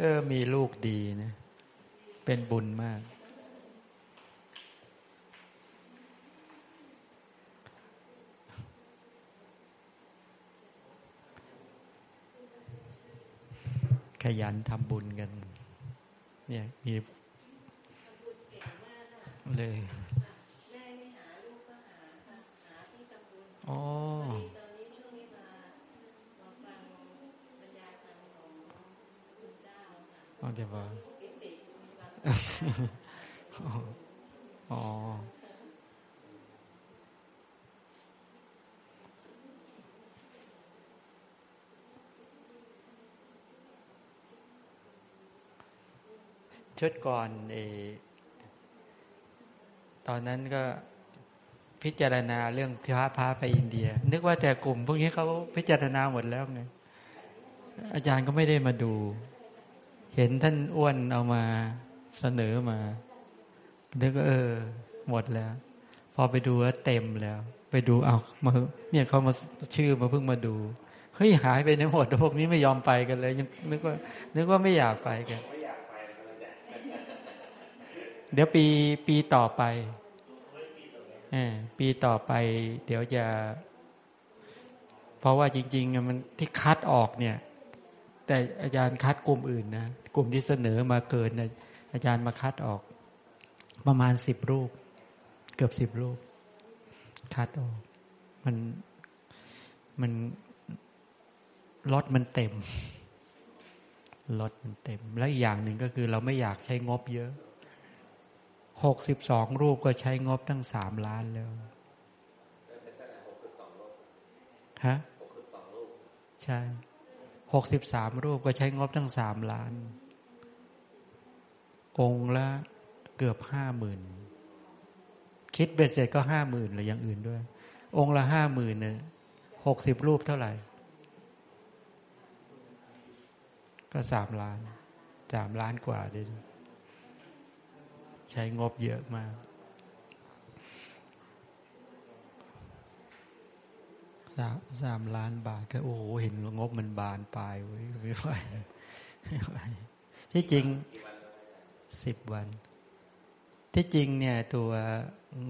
เออ มีลูกดีนะ เป็นบุญมาก ขยันทำบุญกัน เนี่ย มีเลยแม่ไม่หาลูกก็หาค่ะหาที่ทำบุญอ๋อ พอดีตอนนี้ช่วงนี้มามาฟังบรรยายธรรมของคุณเจ้าค่ะ อ๋อเดี๋ยวว่าปิติมีความอ๋อชุดก่อนเออตอนนั้นก็พิจารณาเรื่องพระพาไปอินเดีย นึกว่าแต่กลุ่ม พวกนี้เขาพิจารณาหมดแล้วไงอาจารย์ก็ไม่ได้มาดู เห็นท่านอ้วนเอามาเสนอมานึกว่าเออ หมดแล้ว พอไปดูแล้วเต็มแล้ว ไปดูเอามาเนี่ยเขามาชื่อมาเพิ่งมาดูเฮ้ยหายไปในหมดพวกนี้ไม่ยอมไปกันเลยยังนึกว่า นึกว่าไม่อยากไปกัน เดี๋ยวปีปีต่อไปอปีต่อไป เดี๋ยวจะ เพราะว่าจริง ๆ มันที่คัดออกเนี่ย แต่อาจารย์คัดกลุ่มอื่นนะกลุ่มที่เสนอมาเกินนะอาจารย์มาคัดออก ประมาณสิบรูป เกือบสิบรูป คัดออก มันมันรถมันเต็มรถมันเต็ม และอีกอย่างหนึ่งก็คือเราไม่อยากใช้งบเยอะหกสิบสองรูปก็ใช้งบตั้งสามล้านแล้วฮะใช่ หกสิบสามรูปก็ใช้งบตั้งสามล้าน องละเกือบห้าหมื่นคิดเบ็ดเสร็จก็ห้าหมื่นหรืออย่างอื่นด้วย องละห้าหมื่นเนี่ยหกสิบรูปเท่าไหร่ ก็สามล้านสามล้านกว่าดิใช้งบเยอะมาก สามสามล้านบาทก็โอ้โหเห็นงบมันบานปลายเว้ไม่ไหวไม่ไหวที่จริงสิบวัน ที่จริงเนี่ย ตัว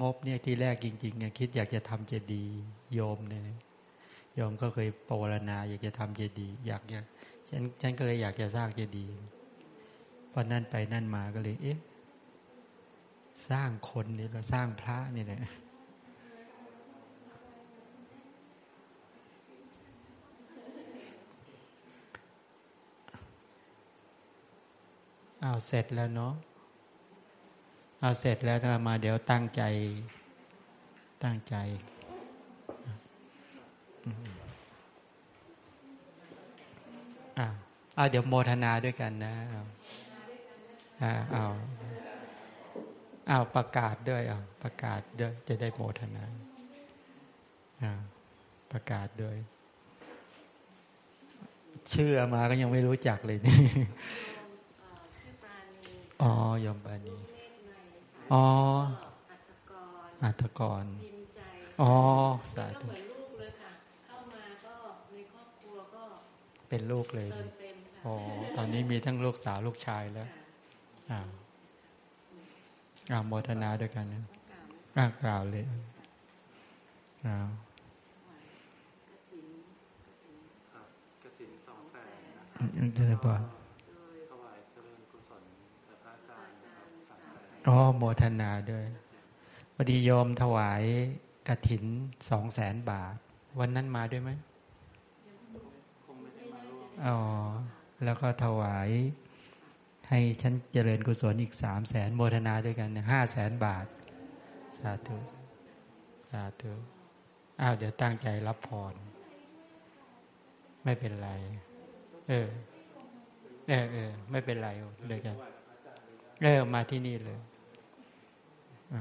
งบเนี่ยที่แรกจริงๆเนี่ยคิดอยากจะทำเจดีย์โยมเนี่ยโยมก็เคยปรารณา อยากจะทำเจดีย์อยากอยากฉันฉันก็เลยอยากจะสร้างเจดีย์พอนั่นไปนั่นมาก็เลย เอ๊ะ สร้างคนนี่เราสร้างพระนี่แหละ เอาเสร็จแล้วเนาะเอาเสร็จแล้วถ้ามาเดี๋ยวตั้งใจ ตั้งใจอืมอ่าเอาเดี๋ยวโมทนาด้วยกันนะอาอ่าเอาเอาประกาศด้วยเอาประกาศด้วย จะได้โมทนาอ่าประกาศด้วย ชื่อมาก็ยังไม่รู้จักเลยนี่ เอ่อชื่อปราณี อ๋อยมบานีเมฆในค่ะอ๋ออัตกรอัตกรพิมพ์ใจอ๋อสาก็ธุเหมือนลูกเลยค่ะเข้ามาก็ในครอบครัวก็เป็นลูกเลยเติดิมเต็มค่ะอ๋อตอนนี้มีทั้งลูกสาวลูกชายแล้วค่ะอ่าอ่าโมทนาด้วยกันนะต้องกล่าวนะอ่ากล่าวเลยอ่าถวายกฐินครับกระถินสองแสนนะคอืรับ อ๋อโมทนาด้วยพอดีโยมถวายกระถินสองแสนบาท วันนั้นมาด้วยไหมอ๋อ แล้วก็ถวายให้ฉันเจริญกุศลอีกสามแสนโมทนาด้วยกันห้าแสนบาท สาธุ สาธุ อ้าวเดี๋ยวตั้งใจรับพร ไม่เป็นไร เออ เออเออไม่เป็นไรเลยกัน เออ มาที่นี่เลย เ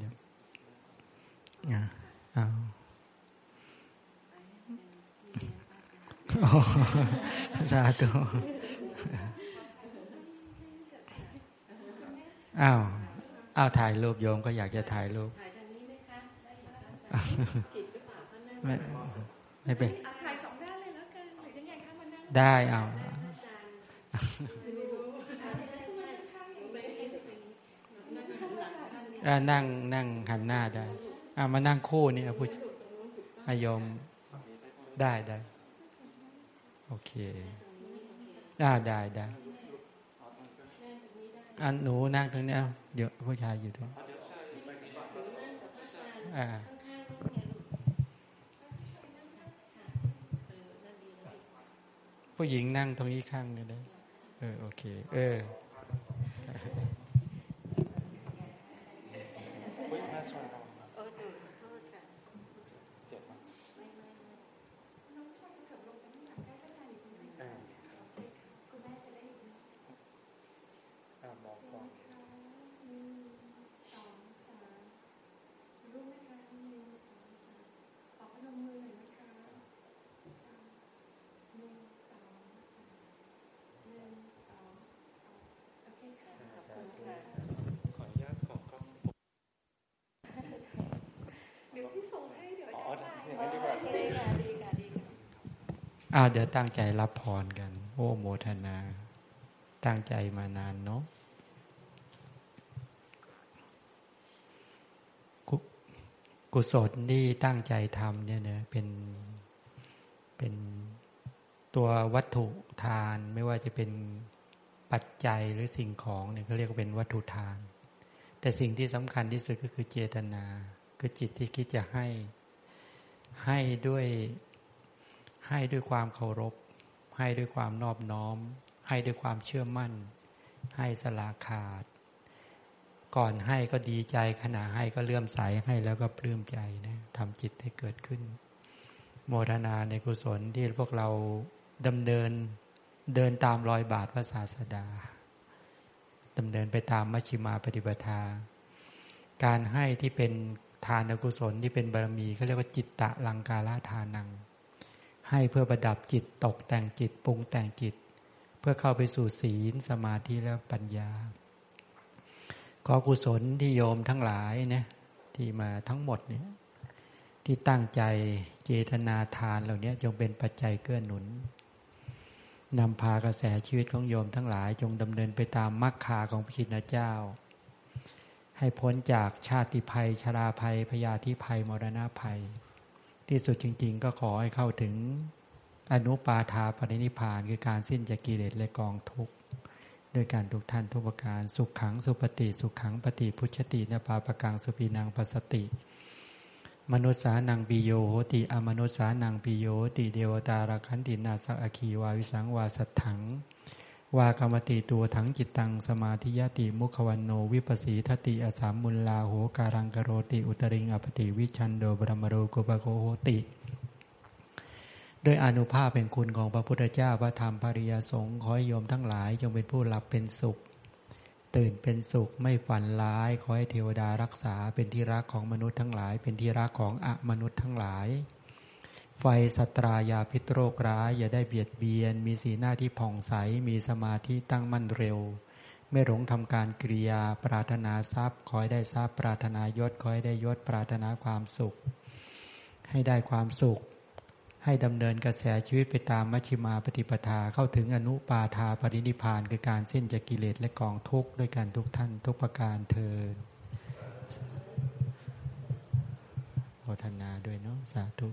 ดี๋ยวอ่าเอาอ๋อสาธุอ้าวอ้าวถ่ายรูปโยมก็อยากจะถ่ายรูปไม่ไม่เป็นถ่ายสองด้านเลยแล้วกันหรือยังไงคะมานั่งได้เอา อาจารย์ไม่รู้ใช่ใช่ไม่ให้เป็นนั่งหันหลังท่า อนั่งนั่งหันหน้าได้อ่ามานั่งคู่นี่เอาผู้อายมได้ได้ โอเคอ่าได้ได้อันหนูนั่งตรงนี้เอาเดี๋ยวผู้ชายอยู่ตรงอ่าผู้หญิงนั่งตรงนี้ข้างก็ได้เออโอเค เออ อุ้ยแม่ชวนเรา เออหนูขอโทษค่ะ เจ็บไหม ไม่ไม่ไม่ เออเออบอกก่อน ขอบคุณค่ะ ขออนุญาตขอกล้อง เดี๋ยวพี่ส่งให้เดี๋ยว อ๋อ ได้ อย่างนั้นดีกว่า ดีค่ะดีค่ะดีค่ะ อ้าวเดี๋ยวตั้งใจรับพรกัน โอ้โมทนา ตั้งใจมานานเนาะกุศลที่ตั้งใจทำเนี่ยเนะเป็นเป็นตัววัตถุทานไม่ว่าจะเป็นปัจจัยหรือสิ่งของเนี่ยเขาเรียกว่าเป็นวัตถุทาน แต่สิ่งที่สำคัญที่สุดก็คือเจตนา คือจิตที่คิดจะให้ให้ด้วย ให้ด้วยความเคารพ ให้ด้วยความนอบน้อม ให้ด้วยความเชื่อมั่น ให้สลาขาด ก่อนให้ก็ดีใจขณะให้ก็เลื่อมใสให้แล้วก็ปลื้มใจนะทำจิตให้เกิดขึ้น โมทนาในกุศลที่พวกเราดำเนินเดินตามรอยบาทพระศาสดาดำเนินไปตามมัชฌิมาปฏิปทา การให้ที่เป็นทานกุศลที่เป็นบารมีเขาเรียกว่าจิตตะลังกาลทานัง ให้เพื่อประดับจิตตกแต่งจิตปรุงแต่งจิต เพื่อเข้าไปสู่ศีลสมาธิและปัญญา ขอกุศลที่โยมทั้งหลายเนะที่มาทั้งหมดเนี่ยที่ตั้งใจเจตนาทานเหล่านี้จงเป็นปัจจัยเกื้อหนุนนำพากระแสชีวิตของโยมทั้งหลายจงดำเนินไปตามมรรคาของพระชินเจ้า ให้พ้นจากชาติภัยชราภัยพยาธิภัยมรณะภัย ที่สุดจริง ๆ ก็ขอให้เข้าถึงอนุปาทาปรินิพานคือการสิ้นจากกิเลสและกองทุกข์ด้วยการทุกท่านทุกประการสุขขังสุปฏิสุขขังปฏิพุชตินปาปกังสุปีนังปัสติ มนุษสานังปิโยโหติอมนุษสานังปิโยติเทวตารักขันตินาสสะ อัคคีวาวิสังวาสัตถัง วากะมะติตุวะฏังจิตตัง สะมาธิยะติมุขะวัณโณ วิปปะสีทะติ อะสัมมุฬโหกาลัง กะโรติอุตตะริง อัปปะฏิวิชฌันโต พรัหมะโลกูปะโค โหติโดยอานุภาพเป็นคุณของพระพุทธเจ้าพระธรรมพระอริยสงฆ์ขอให้โยมทั้งหลายจงเป็นผู้หลับเป็นสุข ตื่นเป็นสุขไม่ฝันร้าย ขอให้เทวดารักษาเป็นที่รักของมนุษย์ทั้งหลาย เป็นที่รักของอมนุษย์ทั้งหลาย ไฟสตรายาพิษโรคร้าย อย่าได้เบียดเบียน มีสีหน้าที่ผ่องใส มีสมาธิตั้งมั่นเร็ว ไม่หลงทำการกริยา ปรารถนาทรัพย์ขอให้ได้ทรัพย์ ปรารถนายศขอให้ได้ยศ ปรารถนาความสุข ให้ได้ความสุข ให้ดำเนินกระแสชีวิตไปตามมัชฌิมาปฏิปทาเข้าถึงอนุปาทาปรินิพานคือการสิ้นจากกิเลสและกองทุกข์ด้วยกันทุกท่านทุกประการเทินโมทนาด้วยเนาะสาธุ